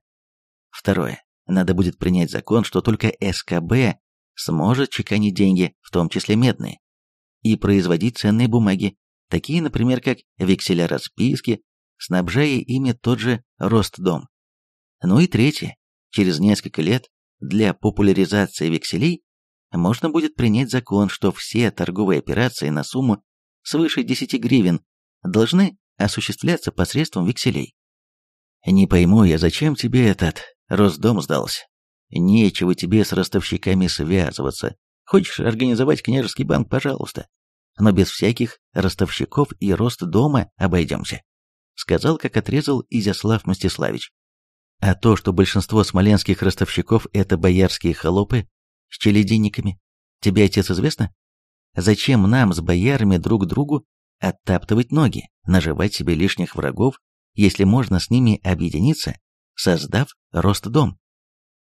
Второе. Надо будет принять закон, что только СКБ сможет чеканить деньги, в том числе медные, и производить ценные бумаги, такие, например, как векселя расписки, снабжая ими тот же Ростдом. Ну и третье. Через несколько лет для популяризации векселей можно будет принять закон, что все торговые операции на сумму свыше 10 гривен должны осуществляться посредством векселей. Не пойму я, зачем тебе этот Росдом сдался? Нечего тебе с ростовщиками связываться. Хочешь организовать княжеский банк, пожалуйста. Но без всяких ростовщиков и Ростдома обойдемся. Сказал, как отрезал Изяслав Мстиславич. А то, что большинство смоленских ростовщиков – это боярские холопы с челединниками, тебе, отец, известно? Зачем нам с боярами друг другу оттаптывать ноги, наживать себе лишних врагов, если можно с ними объединиться, создав Ростдом?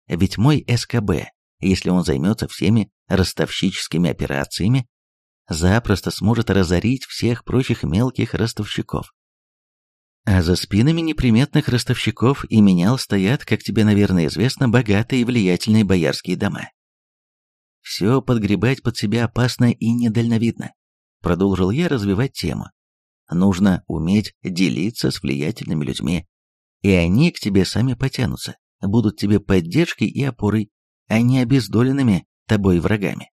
Ведь мой СКБ, если он займется всеми ростовщическими операциями, запросто сможет разорить всех прочих мелких ростовщиков. А за спинами неприметных ростовщиков и менял стоят, как тебе, наверное, известно, богатые и влиятельные боярские дома. Все подгребать под себя опасно и недальновидно. Продолжил я развивать тему. Нужно уметь делиться с влиятельными людьми, и они к тебе сами потянутся, будут тебе поддержкой и опорой, а не обездоленными тобой врагами.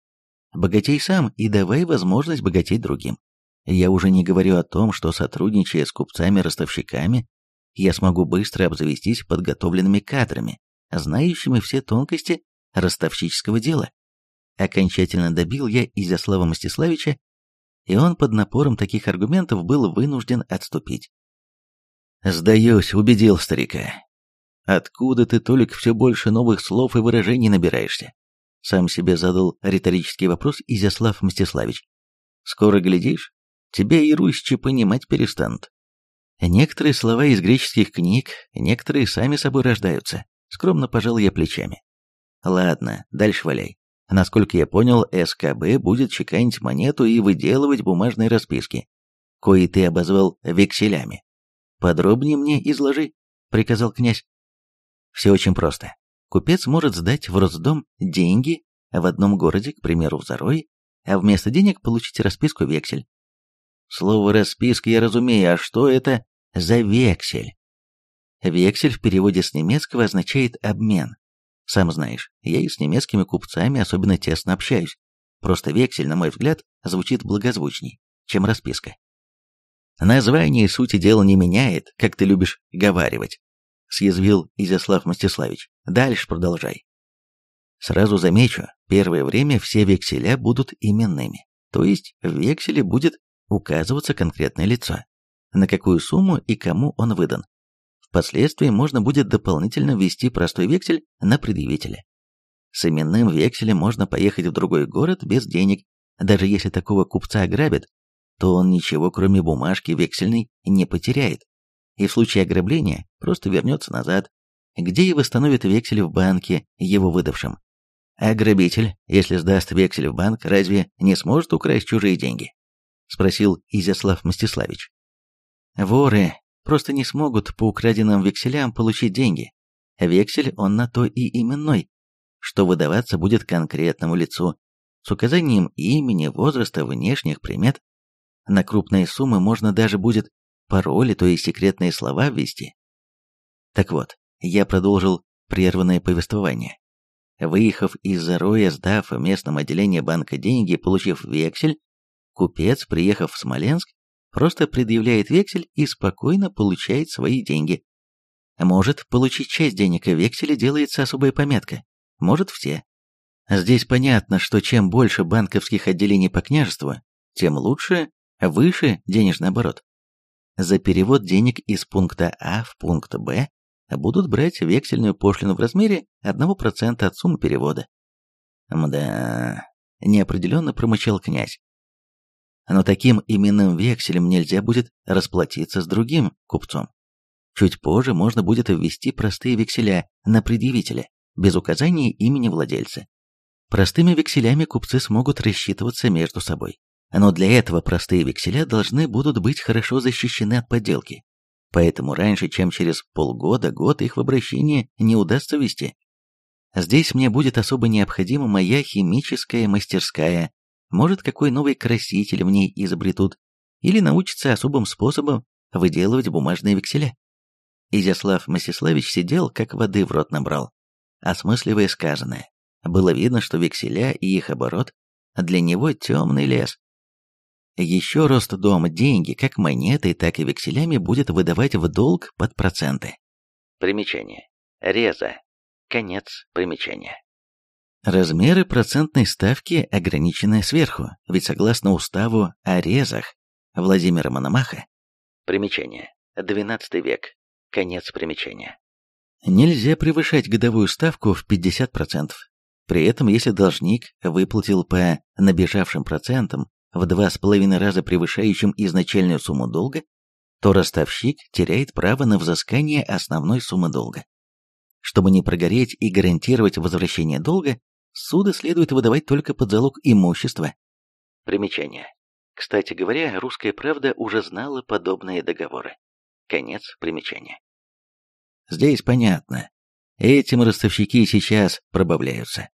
Богатей сам и давай возможность богатеть другим. Я уже не говорю о том, что сотрудничая с купцами-ростовщиками, я смогу быстро обзавестись подготовленными кадрами, знающими все тонкости ростовщического дела. Окончательно добил я Изяслава Мстиславича, и он под напором таких аргументов был вынужден отступить. «Сдаюсь, убедил старика. Откуда ты только все больше новых слов и выражений набираешься?» Сам себе задал риторический вопрос Изяслав Мстиславич. «Скоро глядишь, тебя и русичи понимать перестанут. Некоторые слова из греческих книг, некоторые сами собой рождаются. Скромно пожал я плечами. Ладно, дальше валяй. Насколько я понял, СКБ будет чеканить монету и выделывать бумажные расписки, кои ты обозвал векселями. Подробнее мне изложи, приказал князь. Все очень просто. Купец может сдать в Росдом деньги в одном городе, к примеру, в Зарой, а вместо денег получить расписку вексель. Слово «расписка» я разумею, а что это за вексель? Вексель в переводе с немецкого означает «обмен». Сам знаешь, я и с немецкими купцами особенно тесно общаюсь. Просто вексель, на мой взгляд, звучит благозвучней, чем расписка. Название сути дела не меняет, как ты любишь говаривать, съязвил Изяслав Мстиславич. Дальше продолжай. Сразу замечу, первое время все векселя будут именными, то есть в векселе будет указываться конкретное лицо, на какую сумму и кому он выдан. Впоследствии можно будет дополнительно ввести простой вексель на предъявителя. С именным векселем можно поехать в другой город без денег, даже если такого купца ограбят, то он ничего кроме бумажки вексельной не потеряет, и в случае ограбления просто вернется назад, где и восстановит вексель в банке, его выдавшим. А грабитель, если сдаст вексель в банк, разве не сможет украсть чужие деньги? спросил Изяслав Мстиславич. Воры просто не смогут по украденным векселям получить деньги. Вексель он на то и именной, что выдаваться будет конкретному лицу, с указанием имени, возраста, внешних примет. На крупные суммы можно даже будет пароли, то есть секретные слова ввести. Так вот, я продолжил прерванное повествование. Выехав из Зароя, сдав в местном отделении банка деньги, получив вексель, Купец, приехав в Смоленск, просто предъявляет вексель и спокойно получает свои деньги. Может получить часть денег, и в векселе делается особая пометка. Может все. Здесь понятно, что чем больше банковских отделений по княжеству, тем лучше, выше денежный оборот. За перевод денег из пункта А в пункт Б будут брать вексельную пошлину в размере 1% от суммы перевода. Мда, неопределенно промычал князь но таким именным векселем нельзя будет расплатиться с другим купцом. Чуть позже можно будет ввести простые векселя на предъявителя, без указания имени владельца. Простыми векселями купцы смогут рассчитываться между собой. Но для этого простые векселя должны будут быть хорошо защищены от подделки. Поэтому раньше, чем через полгода-год их в обращение не удастся ввести. Здесь мне будет особо необходима моя химическая мастерская, может, какой новый краситель в ней изобретут, или научатся особым способом выделывать бумажные векселя. Изяслав Масиславич сидел, как воды в рот набрал, осмысливая сказанное. Было видно, что векселя и их оборот для него темный лес. Еще Ростдом деньги, как монетой, так и векселями, будет выдавать в долг под проценты. Примечание. Реза. Конец примечания. Размеры процентной ставки ограничены сверху, ведь согласно уставу о резах Владимира Мономаха, примечание, 12 век, конец примечания, нельзя превышать годовую ставку в 50%. При этом, если должник выплатил по набежавшим процентам в два с половиной раза превышающим изначальную сумму долга, то ростовщик теряет право на взыскание основной суммы долга. Чтобы не прогореть и гарантировать возвращение долга, Суды следует выдавать только под залог имущества. Примечание. Кстати говоря, русская правда уже знала подобные договоры. Конец примечания. Здесь понятно. Этим ростовщики сейчас пробавляются.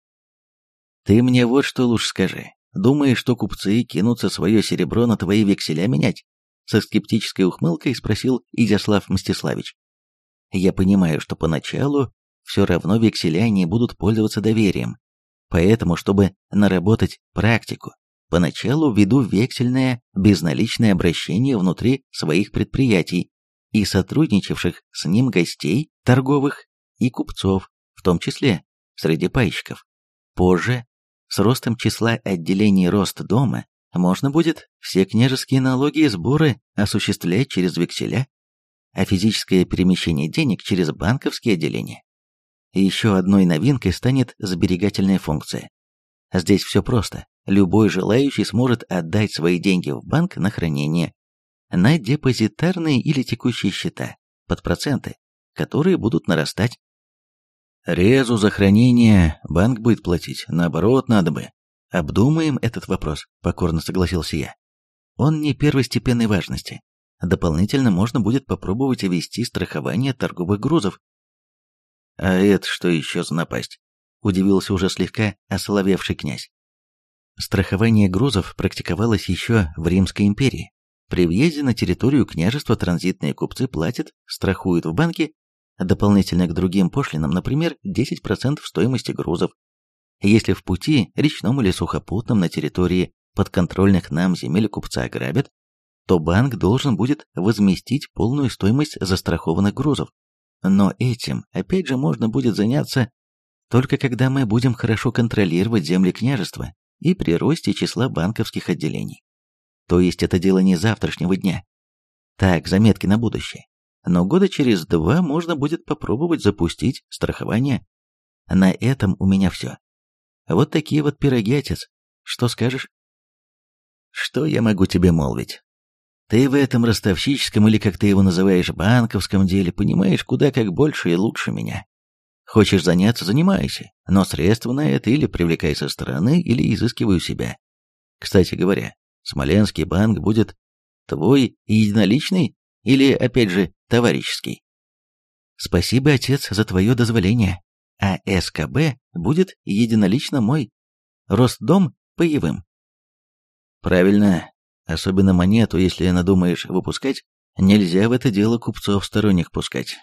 Ты мне вот что лучше скажи. Думаешь, что купцы кинутся свое серебро на твои векселя менять? Со скептической ухмылкой спросил Изяслав Мстиславич. Я понимаю, что поначалу все равно векселя не будут пользоваться доверием. Поэтому, чтобы наработать практику, поначалу введу вексельное безналичное обращение внутри своих предприятий и сотрудничавших с ним гостей, торговых и купцов, в том числе среди пайщиков. Позже, с ростом числа отделений рост дома, можно будет все княжеские налоги и сборы осуществлять через векселя, а физическое перемещение денег через банковские отделения. Еще одной новинкой станет сберегательная функция. Здесь все просто. Любой желающий сможет отдать свои деньги в банк на хранение, на депозитарные или текущие счета, под проценты, которые будут нарастать Резу за хранение банк будет платить, наоборот, надо бы. Обдумаем этот вопрос, покорно согласился я. Он не первостепенной важности. Дополнительно можно будет попробовать ввести страхование торговых грузов. А это что еще за напасть? Удивился уже слегка осоловевший князь. Страхование грузов практиковалось еще в Римской империи. При въезде на территорию княжества транзитные купцы платят, страхуют в банке дополнительно к другим пошлинам, например, 10% стоимости грузов. Если в пути, речном или сухопутном на территории подконтрольных нам земель купца ограбят, то банк должен будет возместить полную стоимость застрахованных грузов. Но этим, опять же, можно будет заняться только когда мы будем хорошо контролировать земли княжества и при росте числа банковских отделений. То есть это дело не завтрашнего дня. Так, заметки на будущее но года через два можно будет попробовать запустить страхование. На этом у меня все. Вот такие вот пироги, отец. Что скажешь? Что я могу тебе молвить? Ты в этом ростовщическом или, как ты его называешь, банковском деле понимаешь куда как больше и лучше меня. Хочешь заняться – занимайся, но средства на это или привлекай со стороны, или изыскивай у себя. Кстати говоря, Смоленский банк будет твой единоличный или, опять же, товарищеский. Спасибо, отец, за твое дозволение. А СКБ будет единолично мой. Ростдом паевым. Правильно. Особенно монету, если надумаешь выпускать, нельзя в это дело купцов сторонних пускать.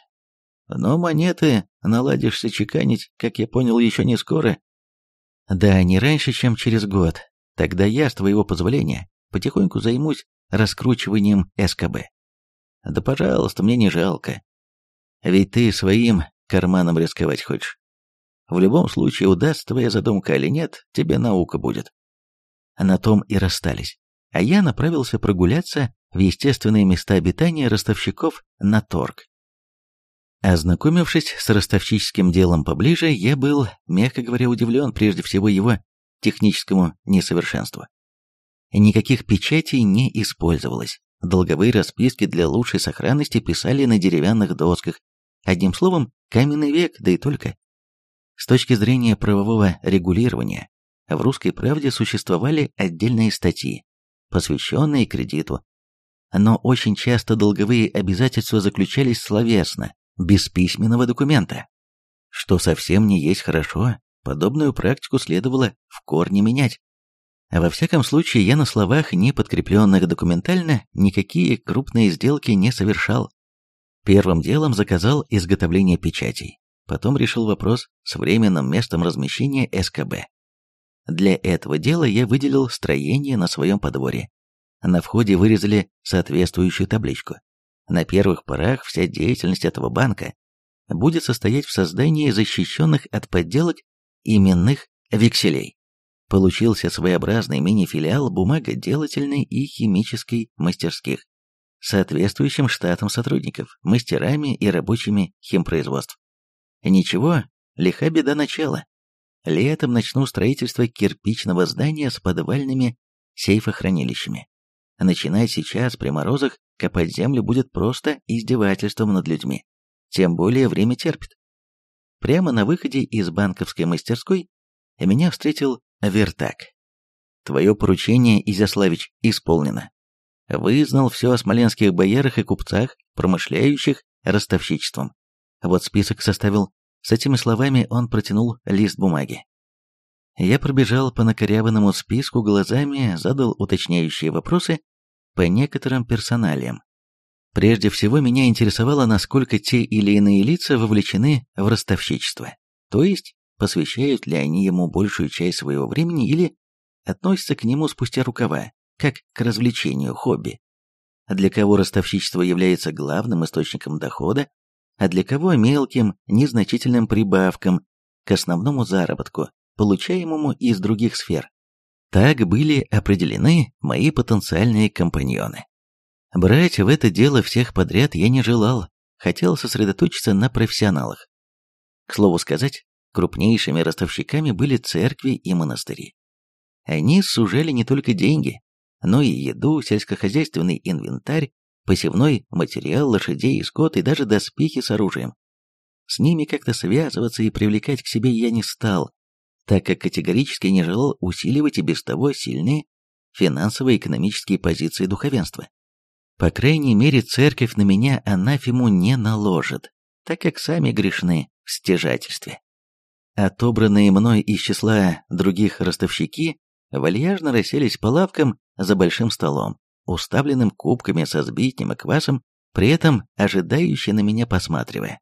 Но монеты наладишься чеканить, как я понял, еще не скоро. Да, не раньше, чем через год. Тогда я, с твоего позволения, потихоньку займусь раскручиванием СКБ. Да пожалуйста, мне не жалко. Ведь ты своим карманом рисковать хочешь. В любом случае, удастся твоя задумка или нет, тебе наука будет. На том и расстались. А я направился прогуляться в естественные места обитания ростовщиков на торг. Ознакомившись с ростовщическим делом поближе, я был, мягко говоря, удивлен прежде всего его техническому несовершенству. Никаких печатей не использовалось. Долговые расписки для лучшей сохранности писали на деревянных досках. Одним словом, каменный век, да и только. С точки зрения правового регулирования, в «Русской правде» существовали отдельные статьи, посвященные кредиту. Но очень часто долговые обязательства заключались словесно, без письменного документа. Что совсем не есть хорошо, подобную практику следовало в корне менять. Во всяком случае, я на словах, не подкрепленных документально, никакие крупные сделки не совершал. Первым делом заказал изготовление печатей, потом решил вопрос с временным местом размещения СКБ. Для этого дела я выделил строение на своем подворье. На входе вырезали соответствующую табличку. На первых порах вся деятельность этого банка будет состоять в создании защищенных от подделок именных векселей получился своеобразный мини-филиал бумагоделательной и химической мастерских, соответствующим штатом сотрудников, мастерами и рабочими химпроизводств. Ничего, лиха беда начала. Летом начну строительство кирпичного здания с подвальными сейфохранилищами. Начинать сейчас при морозах копать землю будет просто издевательством над людьми. Тем более время терпит. Прямо на выходе из банковской мастерской меня встретил Вертак. Твое поручение, Изяславич, исполнено. Вызнал все о смоленских боярах и купцах, промышляющих ростовщичеством. Вот список составил. С этими словами он протянул лист бумаги. Я пробежал по накорябанному списку глазами, задал уточняющие вопросы по некоторым персоналиям. Прежде всего меня интересовало, насколько те или иные лица вовлечены в ростовщичество, то есть посвящают ли они ему большую часть своего времени или относятся к нему спустя рукава, как к развлечению, хобби. Для кого ростовщичество является главным источником дохода, а для кого мелким, незначительным прибавком к основному заработку, получаемому из других сфер. Так были определены мои потенциальные компаньоны. Брать в это дело всех подряд я не желал, хотел сосредоточиться на профессионалах. К слову сказать, крупнейшими ростовщиками были церкви и монастыри. Они сужали не только деньги, но и еду, сельскохозяйственный инвентарь, посевной материал, лошадей и скот и даже доспехи с оружием. С ними как-то связываться и привлекать к себе я не стал, так как категорически не желал усиливать и без того сильные финансово-экономические позиции духовенства. По крайней мере, церковь на меня анафему не наложит, так как сами грешны в стяжательстве. Отобранные мной из числа других ростовщики вальяжно расселись по лавкам за большим столом, уставленным кубками со сбитнем и квасом, при этом ожидающие на меня посматривая.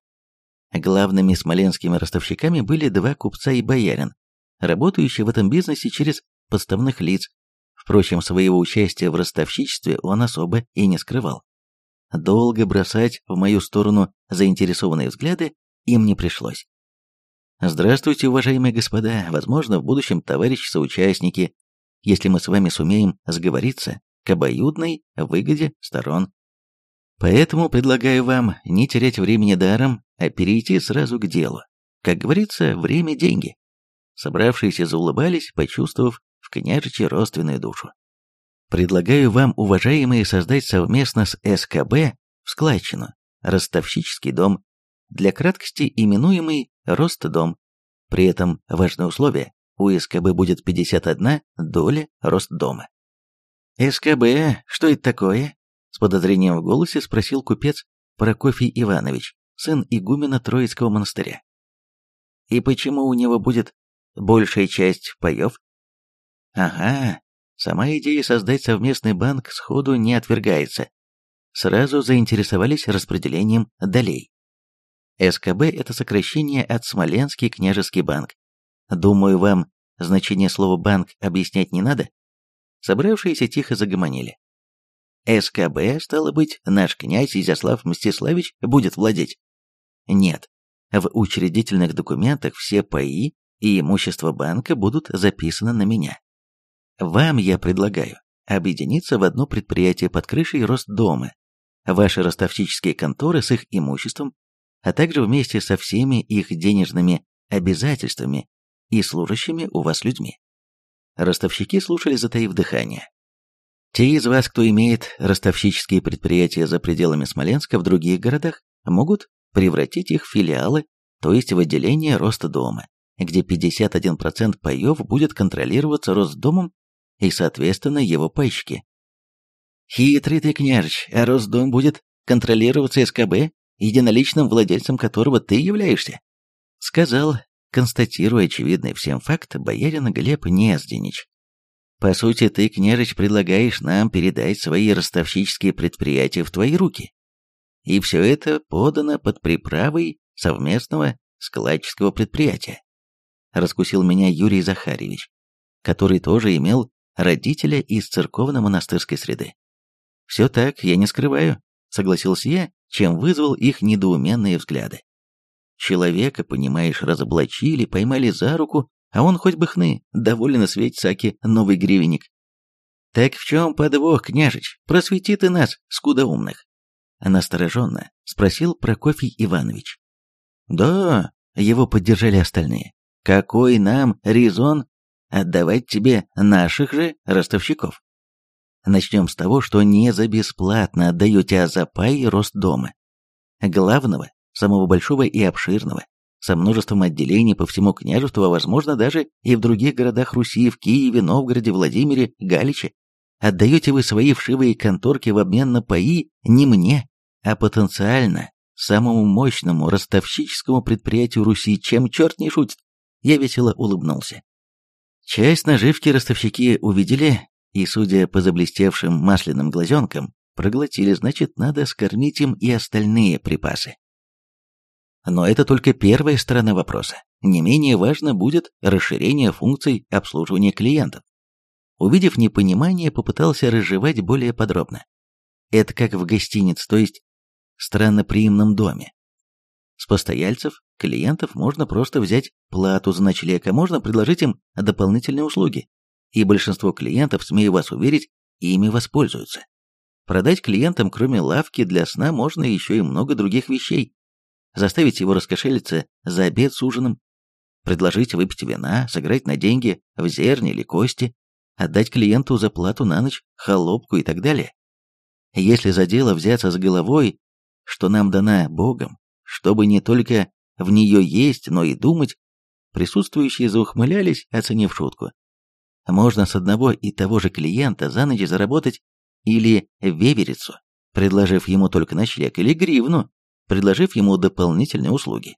Главными смоленскими ростовщиками были два купца и боярин, работающие в этом бизнесе через подставных лиц. Впрочем, своего участия в ростовщичестве он особо и не скрывал. Долго бросать в мою сторону заинтересованные взгляды им не пришлось. Здравствуйте, уважаемые господа, возможно, в будущем товарищи-соучастники, если мы с вами сумеем сговориться к обоюдной выгоде сторон. Поэтому предлагаю вам не терять времени даром, а перейти сразу к делу. Как говорится, время – деньги. Собравшиеся заулыбались, почувствовав в княжиче родственную душу. Предлагаю вам, уважаемые, создать совместно с СКБ в складчину ростовщический дом, для краткости именуемый Ростдом. При этом важное условие – у СКБ будет 51 доля Ростдома. «СКБ, что это такое?» С подозрением в голосе спросил купец Прокофий Иванович, сын игумена Троицкого монастыря. «И почему у него будет большая часть паев?» «Ага, сама идея создать совместный банк сходу не отвергается. Сразу заинтересовались распределением долей. СКБ – это сокращение от Смоленский княжеский банк. Думаю, вам значение слова «банк» объяснять не надо? Собравшиеся тихо загомонили. СКБ, стало быть, наш князь Изяслав Мстиславич будет владеть? Нет. В учредительных документах все паи и имущество банка будут записаны на меня. Вам я предлагаю объединиться в одно предприятие под крышей Ростдома. Ваши ростовщические конторы с их имуществом а также вместе со всеми их денежными обязательствами и служащими у вас людьми. Ростовщики слушали, затаив дыхание. Те из вас, кто имеет ростовщические предприятия за пределами Смоленска в других городах, могут превратить их в филиалы, то есть в отделение Ростдома, где 51% паев будет контролироваться Росдомом и, соответственно, его пайщики. Хитрый ты, княжич, а Росдом будет контролироваться СКБ единоличным владельцем которого ты являешься», сказал, констатируя очевидный всем факт, боярин Глеб Незденич. «По сути, ты, княжич, предлагаешь нам передать свои ростовщические предприятия в твои руки. И все это подано под приправой совместного складческого предприятия», раскусил меня Юрий Захарьевич, который тоже имел родителя из церковно-монастырской среды. «Все так, я не скрываю», — согласился я, чем вызвал их недоуменные взгляды. Человека, понимаешь, разоблачили, поймали за руку, а он хоть бы хны, довольно светь Саки новый гривенник. «Так в чем подвох, княжич? Просвети ты нас, скудоумных!» Настороженно спросил Прокофий Иванович. «Да», — его поддержали остальные, — «какой нам резон отдавать тебе наших же ростовщиков?» Начнем с того, что не за бесплатно отдаете Азапай и рост дома. Главного, самого большого и обширного, со множеством отделений по всему княжеству, а возможно даже и в других городах Руси, в Киеве, Новгороде, Владимире, Галиче. Отдаете вы свои вшивые конторки в обмен на паи не мне, а потенциально самому мощному ростовщическому предприятию Руси, чем черт не шутит. Я весело улыбнулся. Часть наживки ростовщики увидели и, судя по заблестевшим масляным глазенкам, проглотили, значит, надо скормить им и остальные припасы. Но это только первая сторона вопроса. Не менее важно будет расширение функций обслуживания клиентов. Увидев непонимание, попытался разжевать более подробно. Это как в гостинице, то есть странноприимном доме. С постояльцев, клиентов можно просто взять плату за ночлег, а можно предложить им дополнительные услуги. И большинство клиентов, смею вас уверить, ими воспользуются. Продать клиентам, кроме лавки для сна, можно еще и много других вещей. Заставить его раскошелиться за обед с ужином, предложить выпить вина, сыграть на деньги в зерне или кости, отдать клиенту за плату на ночь, холопку и так далее. Если за дело взяться с головой, что нам дана Богом, чтобы не только в нее есть, но и думать, присутствующие заухмылялись, оценив шутку. Можно с одного и того же клиента за ночь заработать или веверицу, предложив ему только ночлег, или гривну, предложив ему дополнительные услуги.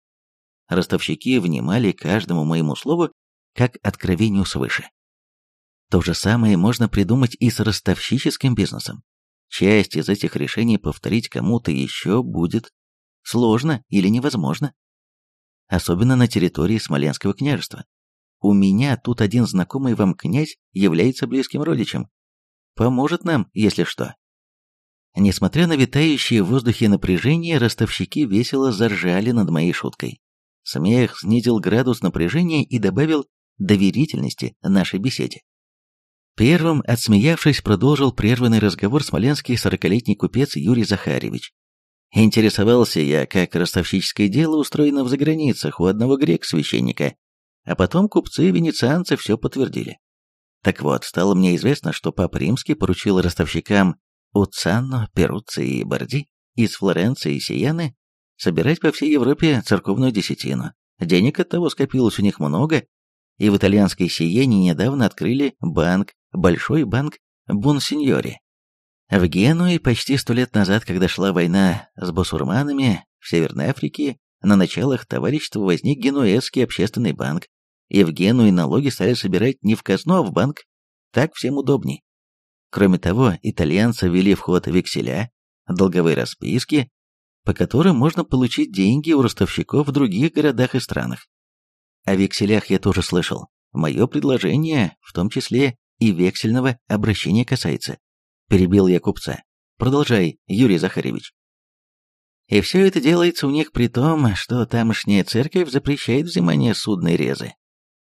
Ростовщики внимали каждому моему слову, как откровению свыше. То же самое можно придумать и с ростовщическим бизнесом. Часть из этих решений повторить кому-то еще будет сложно или невозможно. Особенно на территории Смоленского княжества. У меня тут один знакомый вам князь является близким родичем. Поможет нам, если что. Несмотря на витающее в воздухе напряжение, ростовщики весело заржали над моей шуткой. Смех снизил градус напряжения и добавил доверительности нашей беседе. Первым, отсмеявшись, продолжил прерванный разговор смоленский сорокалетний купец Юрий Захаревич. Интересовался я, как ростовщическое дело устроено в заграницах у одного грек-священника, а потом купцы-венецианцы все подтвердили. Так вот, стало мне известно, что Папа Римский поручил ростовщикам Уцанно, Перуцци и Борди из Флоренции и Сиены собирать по всей Европе церковную десятину. Денег от того скопилось у них много, и в итальянской Сиене недавно открыли банк, большой банк Бонсиньори. В Генуе почти сто лет назад, когда шла война с басурманами в Северной Африке, на началах товарищества возник Генуэзский общественный банк, и в Генуе налоги стали собирать не в казну, а в банк. Так всем удобней. Кроме того, итальянцы ввели в ход векселя, долговые расписки, по которым можно получить деньги у ростовщиков в других городах и странах. О векселях я тоже слышал. Мое предложение, в том числе и вексельного обращения касается. Перебил я купца. Продолжай, Юрий Захаревич. И все это делается у них при том, что тамошняя церковь запрещает взимание судной резы.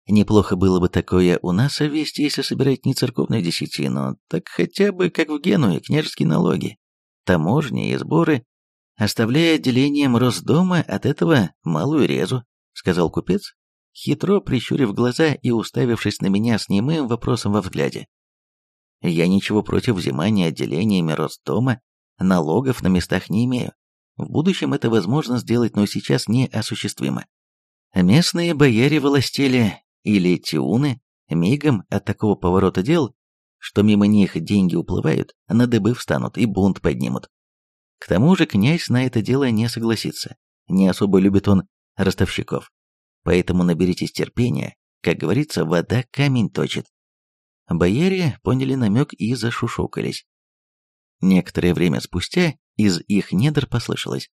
Неплохо было бы такое у нас ввести, если собирать не церковную десятину, так хотя бы, как в Генуе, княжеские налоги, таможни и сборы, оставляя отделением Росдома от этого малую резу, сказал купец, хитро прищурив глаза и уставившись на меня с немым вопросом во взгляде. Я ничего против взимания отделениями Росдома, налогов на местах не имею. В будущем это возможно сделать, но сейчас не осуществимо. Местные бояре властели или тиуны мигом от такого поворота дел, что мимо них деньги уплывают, на дыбы встанут и бунт поднимут. К тому же князь на это дело не согласится. Не особо любит он ростовщиков. Поэтому наберитесь терпения, как говорится, вода камень точит. Бояре поняли намек и зашушукались. Некоторое время спустя из их недр послышалось.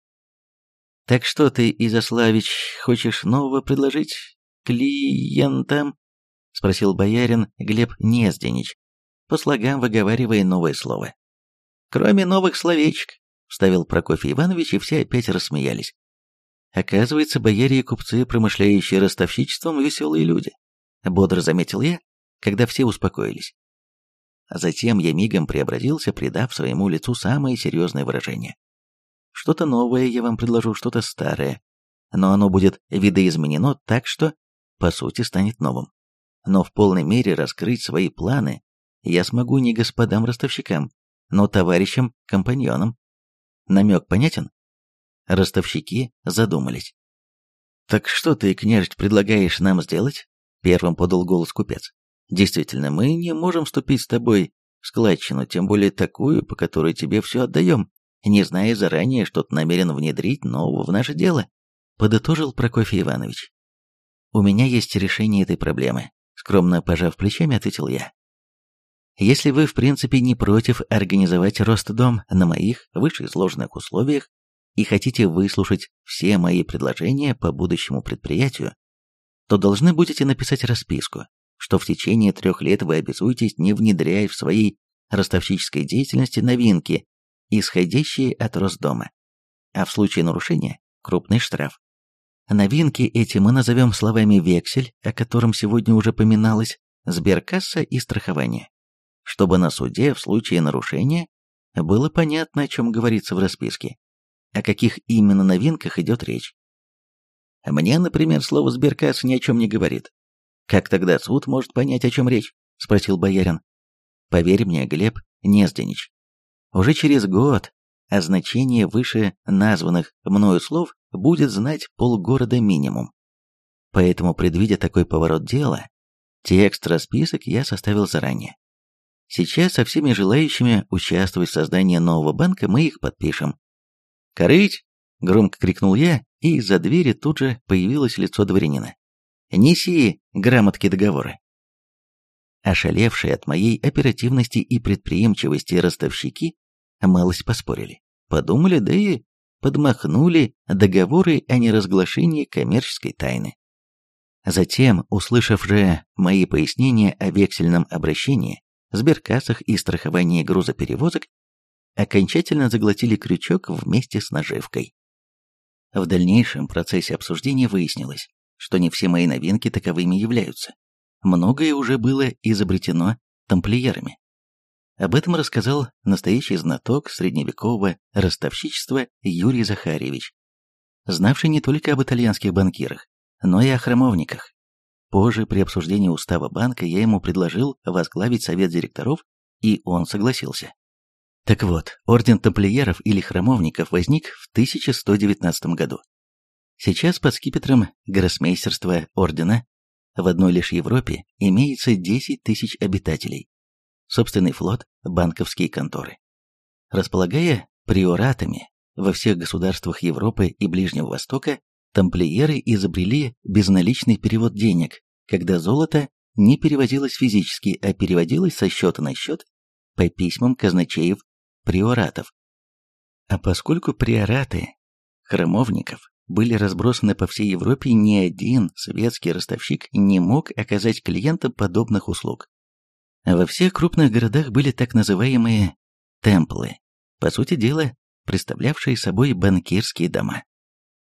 «Так что ты, Изославич, хочешь нового предложить клиентам?» — спросил боярин Глеб Незденич, по слогам выговаривая новое слово. «Кроме новых словечек», — вставил Прокофий Иванович, и все опять рассмеялись. Оказывается, бояре и купцы, промышляющие ростовщичеством, веселые люди. Бодро заметил я, когда все успокоились. Затем я мигом преобразился, придав своему лицу самое серьезное выражение. Что-то новое я вам предложу, что-то старое, но оно будет видоизменено так, что, по сути, станет новым. Но в полной мере раскрыть свои планы я смогу не господам-ростовщикам, но товарищам-компаньонам. Намек понятен? Ростовщики задумались. «Так что ты, княжить, предлагаешь нам сделать?» Первым подал голос купец. «Действительно, мы не можем вступить с тобой в складчину, тем более такую, по которой тебе все отдаем, не зная заранее, что ты намерен внедрить нового в наше дело», подытожил Прокофий Иванович. «У меня есть решение этой проблемы», скромно пожав плечами, ответил я. Если вы, в принципе, не против организовать рост дом на моих вышеизложенных условиях и хотите выслушать все мои предложения по будущему предприятию, то должны будете написать расписку, что в течение трех лет вы обязуетесь не внедрять в своей ростовщической деятельности новинки, исходящие от Росдома, а в случае нарушения – крупный штраф. Новинки эти мы назовем словами «вексель», о котором сегодня уже поминалось, сберкасса и страхование, чтобы на суде в случае нарушения было понятно, о чем говорится в расписке, о каких именно новинках идет речь. Мне, например, слово «сберкасса» ни о чем не говорит. Как тогда суд может понять, о чем речь? Спросил боярин. Поверь мне, Глеб Незденич, уже через год о значении выше названных мною слов будет знать полгорода минимум. Поэтому, предвидя такой поворот дела, текст расписок я составил заранее. Сейчас со всеми желающими участвовать в создании нового банка мы их подпишем. «Корыть!» — громко крикнул я, и из-за двери тут же появилось лицо дворянина. «Неси грамотки договора». Ошалевшие от моей оперативности и предприимчивости ростовщики малость поспорили. Подумали, да и подмахнули договоры о неразглашении коммерческой тайны. Затем, услышав же мои пояснения о вексельном обращении, сберкассах и страховании грузоперевозок, окончательно заглотили крючок вместе с наживкой. В дальнейшем процессе обсуждения выяснилось, что не все мои новинки таковыми являются. Многое уже было изобретено тамплиерами. Об этом рассказал настоящий знаток средневекового ростовщичества Юрий Захарьевич, знавший не только об итальянских банкирах, но и о храмовниках. Позже при обсуждении устава банка я ему предложил возглавить совет директоров, и он согласился. Так вот, орден тамплиеров или храмовников возник в 1119 году. Сейчас под скипетром гроссмейстерства ордена в одной лишь Европе имеется 10 тысяч обитателей, собственный флот, банковские конторы. Располагая приоратами во всех государствах Европы и Ближнего Востока, тамплиеры изобрели безналичный перевод денег, когда золото не переводилось физически, а переводилось со счета на счет по письмам казначеев приоратов. А поскольку приораты храмовников были разбросаны по всей Европе, ни один светский ростовщик не мог оказать клиентам подобных услуг. Во всех крупных городах были так называемые темплы, по сути дела, представлявшие собой банкирские дома.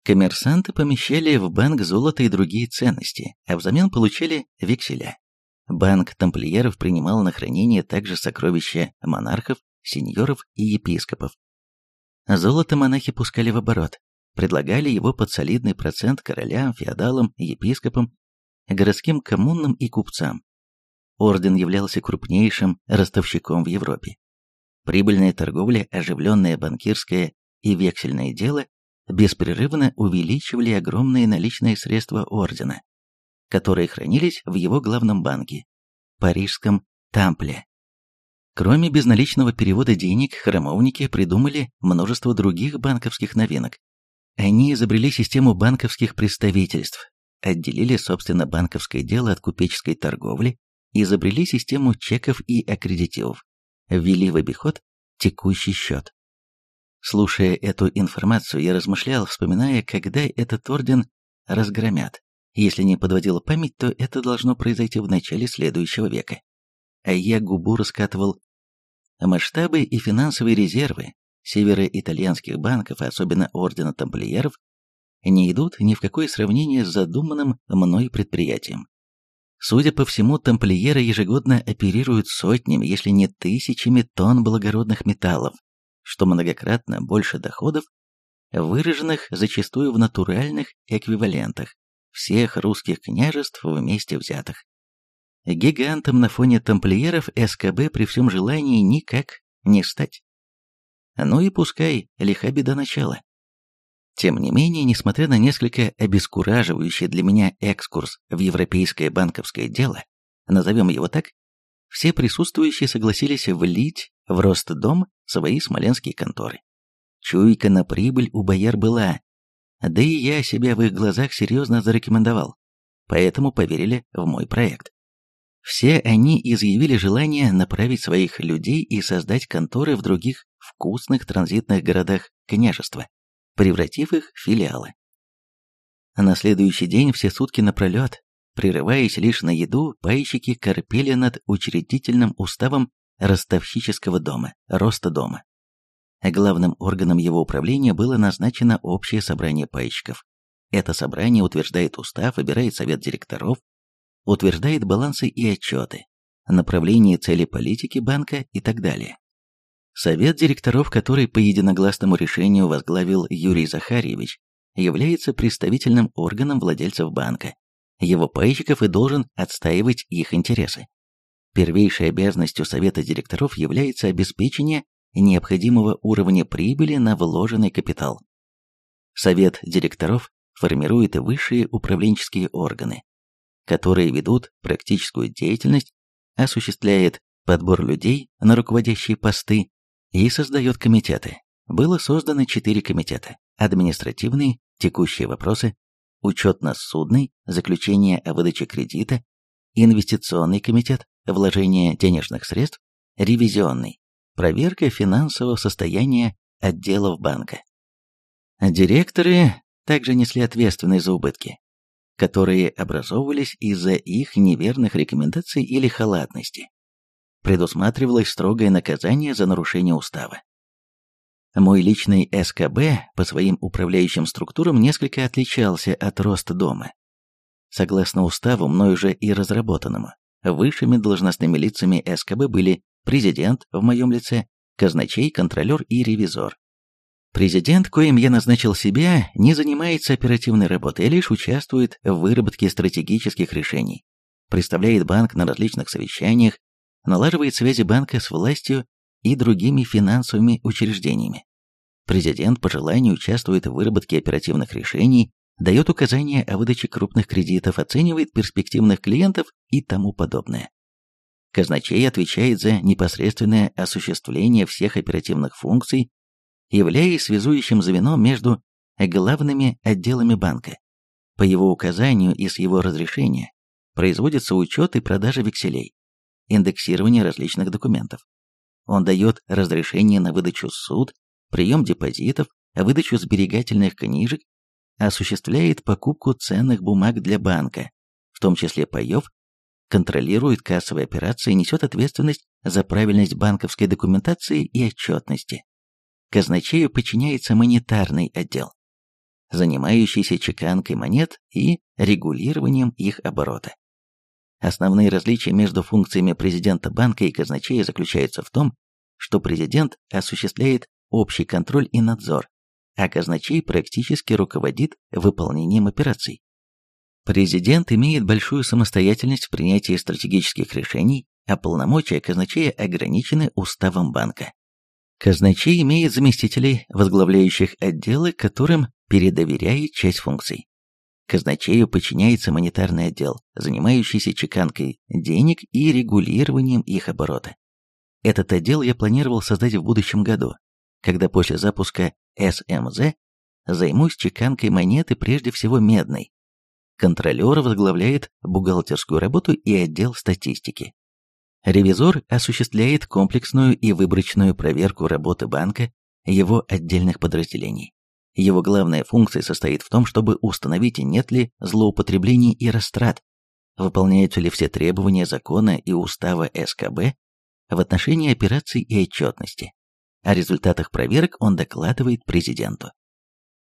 Коммерсанты помещали в банк золото и другие ценности, а взамен получали векселя. Банк тамплиеров принимал на хранение также сокровища монархов, сеньоров и епископов. Золото монахи пускали в оборот, предлагали его под солидный процент королям, феодалам, епископам, городским коммунам и купцам. Орден являлся крупнейшим ростовщиком в Европе. Прибыльная торговля, оживленное банкирское и вексельное дело беспрерывно увеличивали огромные наличные средства ордена, которые хранились в его главном банке, парижском Тампле. Кроме безналичного перевода денег, храмовники придумали множество других банковских новинок. Они изобрели систему банковских представительств, отделили, собственно, банковское дело от купеческой торговли, изобрели систему чеков и аккредитивов, ввели в обиход текущий счет. Слушая эту информацию, я размышлял, вспоминая, когда этот орден разгромят. Если не подводила память, то это должно произойти в начале следующего века. А я губу раскатывал. Масштабы и финансовые резервы североитальянских банков, особенно ордена тамплиеров, не идут ни в какое сравнение с задуманным мной предприятием. Судя по всему, тамплиеры ежегодно оперируют сотнями, если не тысячами тонн благородных металлов, что многократно больше доходов, выраженных зачастую в натуральных эквивалентах всех русских княжеств вместе взятых. Гигантом на фоне тамплиеров СКБ при всем желании никак не стать. Ну и пускай, лиха беда начала. Тем не менее, несмотря на несколько обескураживающий для меня экскурс в европейское банковское дело, назовем его так, все присутствующие согласились влить в рост дом свои смоленские конторы. Чуйка на прибыль у бояр была, да и я себя в их глазах серьезно зарекомендовал, поэтому поверили в мой проект. Все они изъявили желание направить своих людей и создать конторы в других вкусных транзитных городах княжества, превратив их в филиалы. На следующий день все сутки напролет, прерываясь лишь на еду, пайщики корпели над учредительным уставом ростовщического дома, роста дома. Главным органом его управления было назначено общее собрание пайщиков. Это собрание утверждает устав, выбирает совет директоров, утверждает балансы и отчеты, направление цели политики банка и так далее. Совет директоров, который по единогласному решению возглавил Юрий Захарьевич, является представительным органом владельцев банка, его пайщиков и должен отстаивать их интересы. Первейшей обязанностью Совета директоров является обеспечение необходимого уровня прибыли на вложенный капитал. Совет директоров формирует высшие управленческие органы, которые ведут практическую деятельность, осуществляет подбор людей на руководящие посты и создает комитеты. Было создано четыре комитета – административный, текущие вопросы, учетно-судный, заключение о выдаче кредита, инвестиционный комитет, вложение денежных средств, ревизионный, проверка финансового состояния отделов банка. Директоры также несли ответственность за убытки, которые образовывались из-за их неверных рекомендаций или халатности. Предусматривалось строгое наказание за нарушение устава. Мой личный СКБ по своим управляющим структурам несколько отличался от роста дома. Согласно уставу, мной уже и разработанному, высшими должностными лицами СКБ были президент в моем лице, казначей, контролер и ревизор. Президент, коим я назначил себя, не занимается оперативной работой, а лишь участвует в выработке стратегических решений, представляет банк на различных совещаниях, налаживает связи банка с властью и другими финансовыми учреждениями. Президент по желанию участвует в выработке оперативных решений, дает указания о выдаче крупных кредитов, оценивает перспективных клиентов и тому подобное. Казначей отвечает за непосредственное осуществление всех оперативных функций являясь связующим звеном между главными отделами банка. По его указанию и с его разрешения производится учет и продажа векселей, индексирование различных документов. Он дает разрешение на выдачу суд, прием депозитов, выдачу сберегательных книжек, осуществляет покупку ценных бумаг для банка, в том числе паев, контролирует кассовые операции несет ответственность за правильность банковской документации и отчетности. Казначею подчиняется монетарный отдел, занимающийся чеканкой монет и регулированием их оборота. Основные различия между функциями президента банка и казначея заключаются в том, что президент осуществляет общий контроль и надзор, а казначей практически руководит выполнением операций. Президент имеет большую самостоятельность в принятии стратегических решений, а полномочия казначея ограничены уставом банка. Казначей имеет заместителей, возглавляющих отделы, которым передоверяет часть функций. Казначею подчиняется монетарный отдел, занимающийся чеканкой денег и регулированием их оборота. Этот отдел я планировал создать в будущем году, когда после запуска СМЗ займусь чеканкой монеты прежде всего медной. Контролер возглавляет бухгалтерскую работу и отдел статистики. Ревизор осуществляет комплексную и выборочную проверку работы банка, его отдельных подразделений. Его главная функция состоит в том, чтобы установить, нет ли злоупотреблений и растрат, выполняются ли все требования закона и устава СКБ в отношении операций и отчетности. О результатах проверок он докладывает президенту.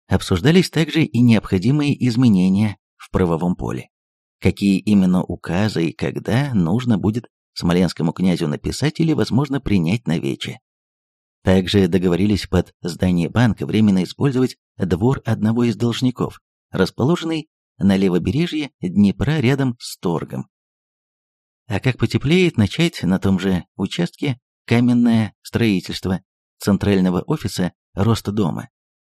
Обсуждались также и необходимые изменения в правовом поле. Какие именно указы и когда нужно будет смоленскому князю написать или, возможно, принять на вече. Также договорились под здание банка временно использовать двор одного из должников, расположенный на левобережье Днепра рядом с торгом. А как потеплеет, начать на том же участке каменное строительство центрального офиса роста дома.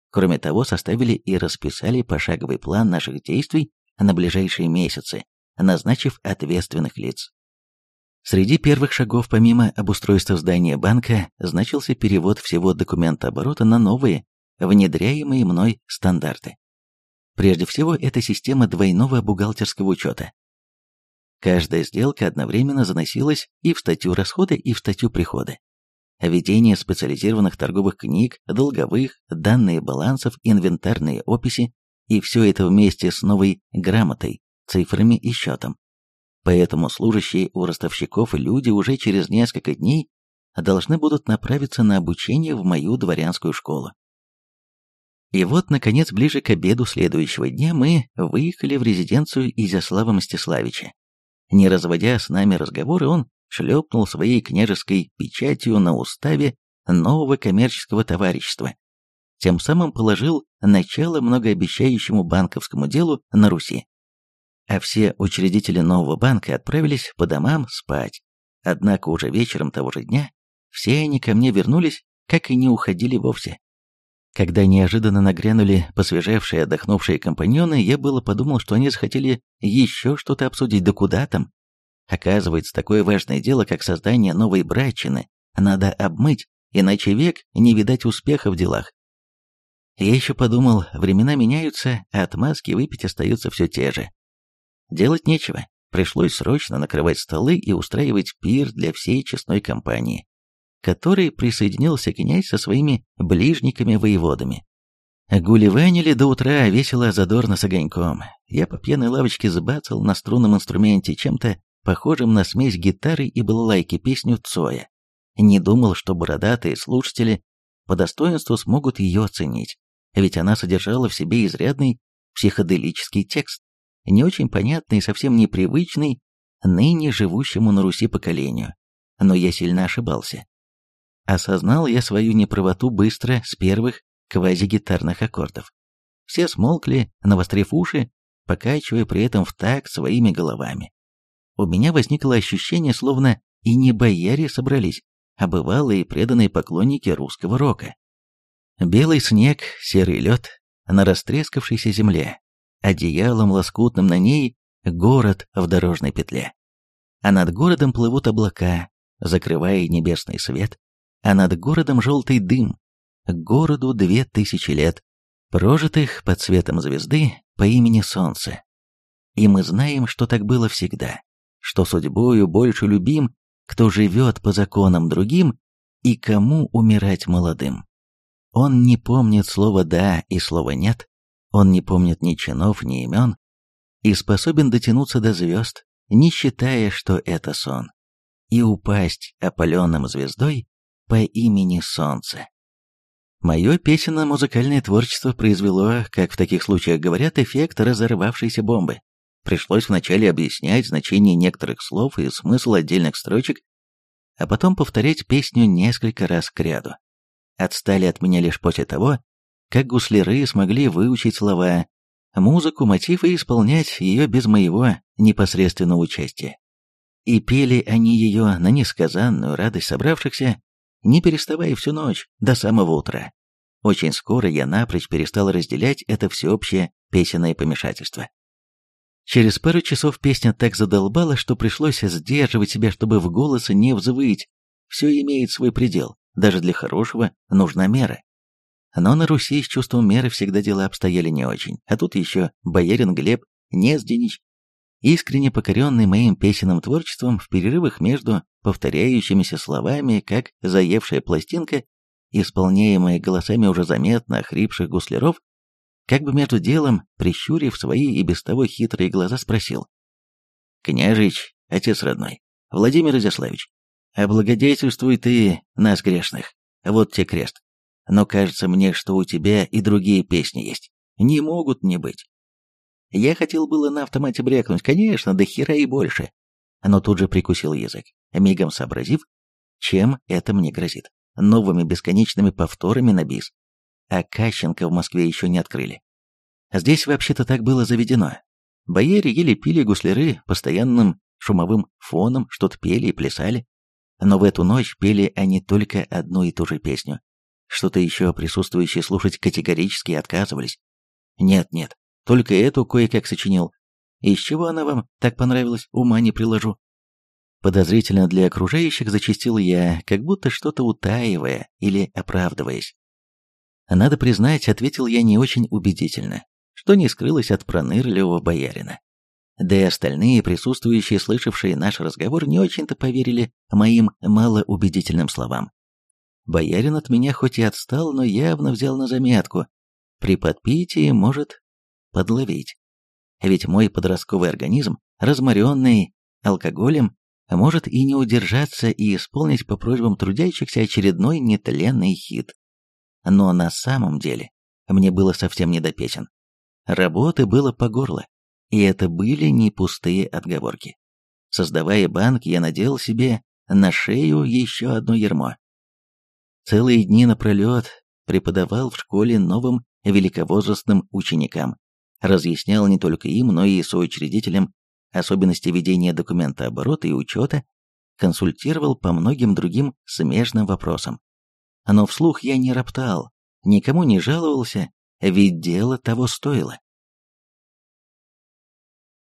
Кроме того, составили и расписали пошаговый план наших действий на ближайшие месяцы, назначив ответственных лиц. Среди первых шагов помимо обустройства здания банка значился перевод всего документа оборота на новые, внедряемые мной стандарты. Прежде всего, это система двойного бухгалтерского учета. Каждая сделка одновременно заносилась и в статью расхода, и в статью прихода. Ведение специализированных торговых книг, долговых, данные балансов, инвентарные описи, и все это вместе с новой грамотой, цифрами и счетом. Поэтому служащие у ростовщиков и люди уже через несколько дней должны будут направиться на обучение в мою дворянскую школу. И вот, наконец, ближе к обеду следующего дня мы выехали в резиденцию Изяслава Мстиславича. Не разводя с нами разговоры, он шлепнул своей княжеской печатью на уставе нового коммерческого товарищества, тем самым положил начало многообещающему банковскому делу на Руси. А все учредители нового банка отправились по домам спать. Однако уже вечером того же дня все они ко мне вернулись, как и не уходили вовсе. Когда неожиданно нагрянули посвежевшие отдохнувшие компаньоны, я было подумал, что они захотели еще что-то обсудить, да куда там. Оказывается, такое важное дело, как создание новой брачины, надо обмыть, иначе век не видать успеха в делах. Я еще подумал, времена меняются, а отмазки выпить остаются все те же. Делать нечего, пришлось срочно накрывать столы и устраивать пир для всей честной компании, которой присоединился князь со своими ближниками-воеводами. Гулеванили до утра весело задорно с огоньком. Я по пьяной лавочке сбацал на струнном инструменте чем-то похожим на смесь гитары и балалайки песню Цоя. Не думал, что бородатые слушатели по достоинству смогут ее оценить, ведь она содержала в себе изрядный психоделический текст, не очень понятный и совсем непривычный ныне живущему на Руси поколению. Но я сильно ошибался. Осознал я свою неправоту быстро с первых квазигитарных аккордов. Все смолкли, навострив уши, покачивая при этом в такт своими головами у меня возникло ощущение, словно и не бояре собрались, а бывалые преданные поклонники русского рока. Белый снег, серый лед на растрескавшейся земле, одеялом лоскутным на ней город в дорожной петле. А над городом плывут облака, закрывая небесный свет, а над городом желтый дым, городу две тысячи лет, прожитых под светом звезды по имени Солнце. И мы знаем, что так было всегда что судьбою больше любим, кто живет по законам другим и кому умирать молодым. Он не помнит слова «да» и слова «нет», он не помнит ни чинов, ни имен, и способен дотянуться до звезд, не считая, что это сон, и упасть опаленным звездой по имени Солнце. Мое песенно-музыкальное творчество произвело, как в таких случаях говорят, эффект разорвавшейся бомбы. Пришлось вначале объяснять значение некоторых слов и смысл отдельных строчек, а потом повторять песню несколько раз к ряду. Отстали от меня лишь после того, как гусляры смогли выучить слова, музыку, мотив и исполнять ее без моего непосредственного участия. И пели они ее на несказанную радость собравшихся, не переставая всю ночь до самого утра. Очень скоро я напрочь перестал разделять это всеобщее песенное помешательство. Через пару часов песня так задолбала, что пришлось сдерживать себя, чтобы в голос не взвыть. Все имеет свой предел, даже для хорошего нужна мера. Но на Руси с чувством меры всегда дела обстояли не очень, а тут еще боярин Глеб Незденич, искренне покоренный моим песенным творчеством в перерывах между повторяющимися словами, как заевшая пластинка, исполняемая голосами уже заметно охрипших гусляров, как бы между делом, прищурив свои и без того хитрые глаза, спросил. «Княжич, отец родной, Владимир Изяславич, облагодетельствуй ты нас грешных, вот тебе крест. Но кажется мне, что у тебя и другие песни есть. Не могут не быть». Я хотел было на автомате брякнуть, конечно, до хера и больше. Но тут же прикусил язык, мигом сообразив, чем это мне грозит. Новыми бесконечными повторами на бис а Кащенко в Москве еще не открыли. Здесь вообще-то так было заведено. Бояре еле пили гусляры постоянным шумовым фоном, что-то пели и плясали. Но в эту ночь пели они только одну и ту же песню. Что-то еще присутствующие слушать категорически отказывались. Нет-нет, только эту кое-как сочинил. Из чего она вам так понравилась, ума не приложу. Подозрительно для окружающих зачастил я, как будто что-то утаивая или оправдываясь. Надо признать, ответил я не очень убедительно, что не скрылось от пронырливого боярина. Да и остальные присутствующие, слышавшие наш разговор, не очень-то поверили моим малоубедительным словам. Боярин от меня хоть и отстал, но явно взял на заметку. При подпитии может подловить. Ведь мой подростковый организм, разморенный алкоголем, может и не удержаться и исполнить по просьбам трудящихся очередной нетленный хит. Но на самом деле мне было совсем не до песен. Работы было по горло, и это были не пустые отговорки. Создавая банк, я надел себе на шею еще одно ермо. Целые дни напролет преподавал в школе новым великовозрастным ученикам, разъяснял не только им, но и соучредителям особенности ведения документа оборота и учета, консультировал по многим другим смежным вопросам. Но вслух я не роптал, никому не жаловался, ведь дело того стоило.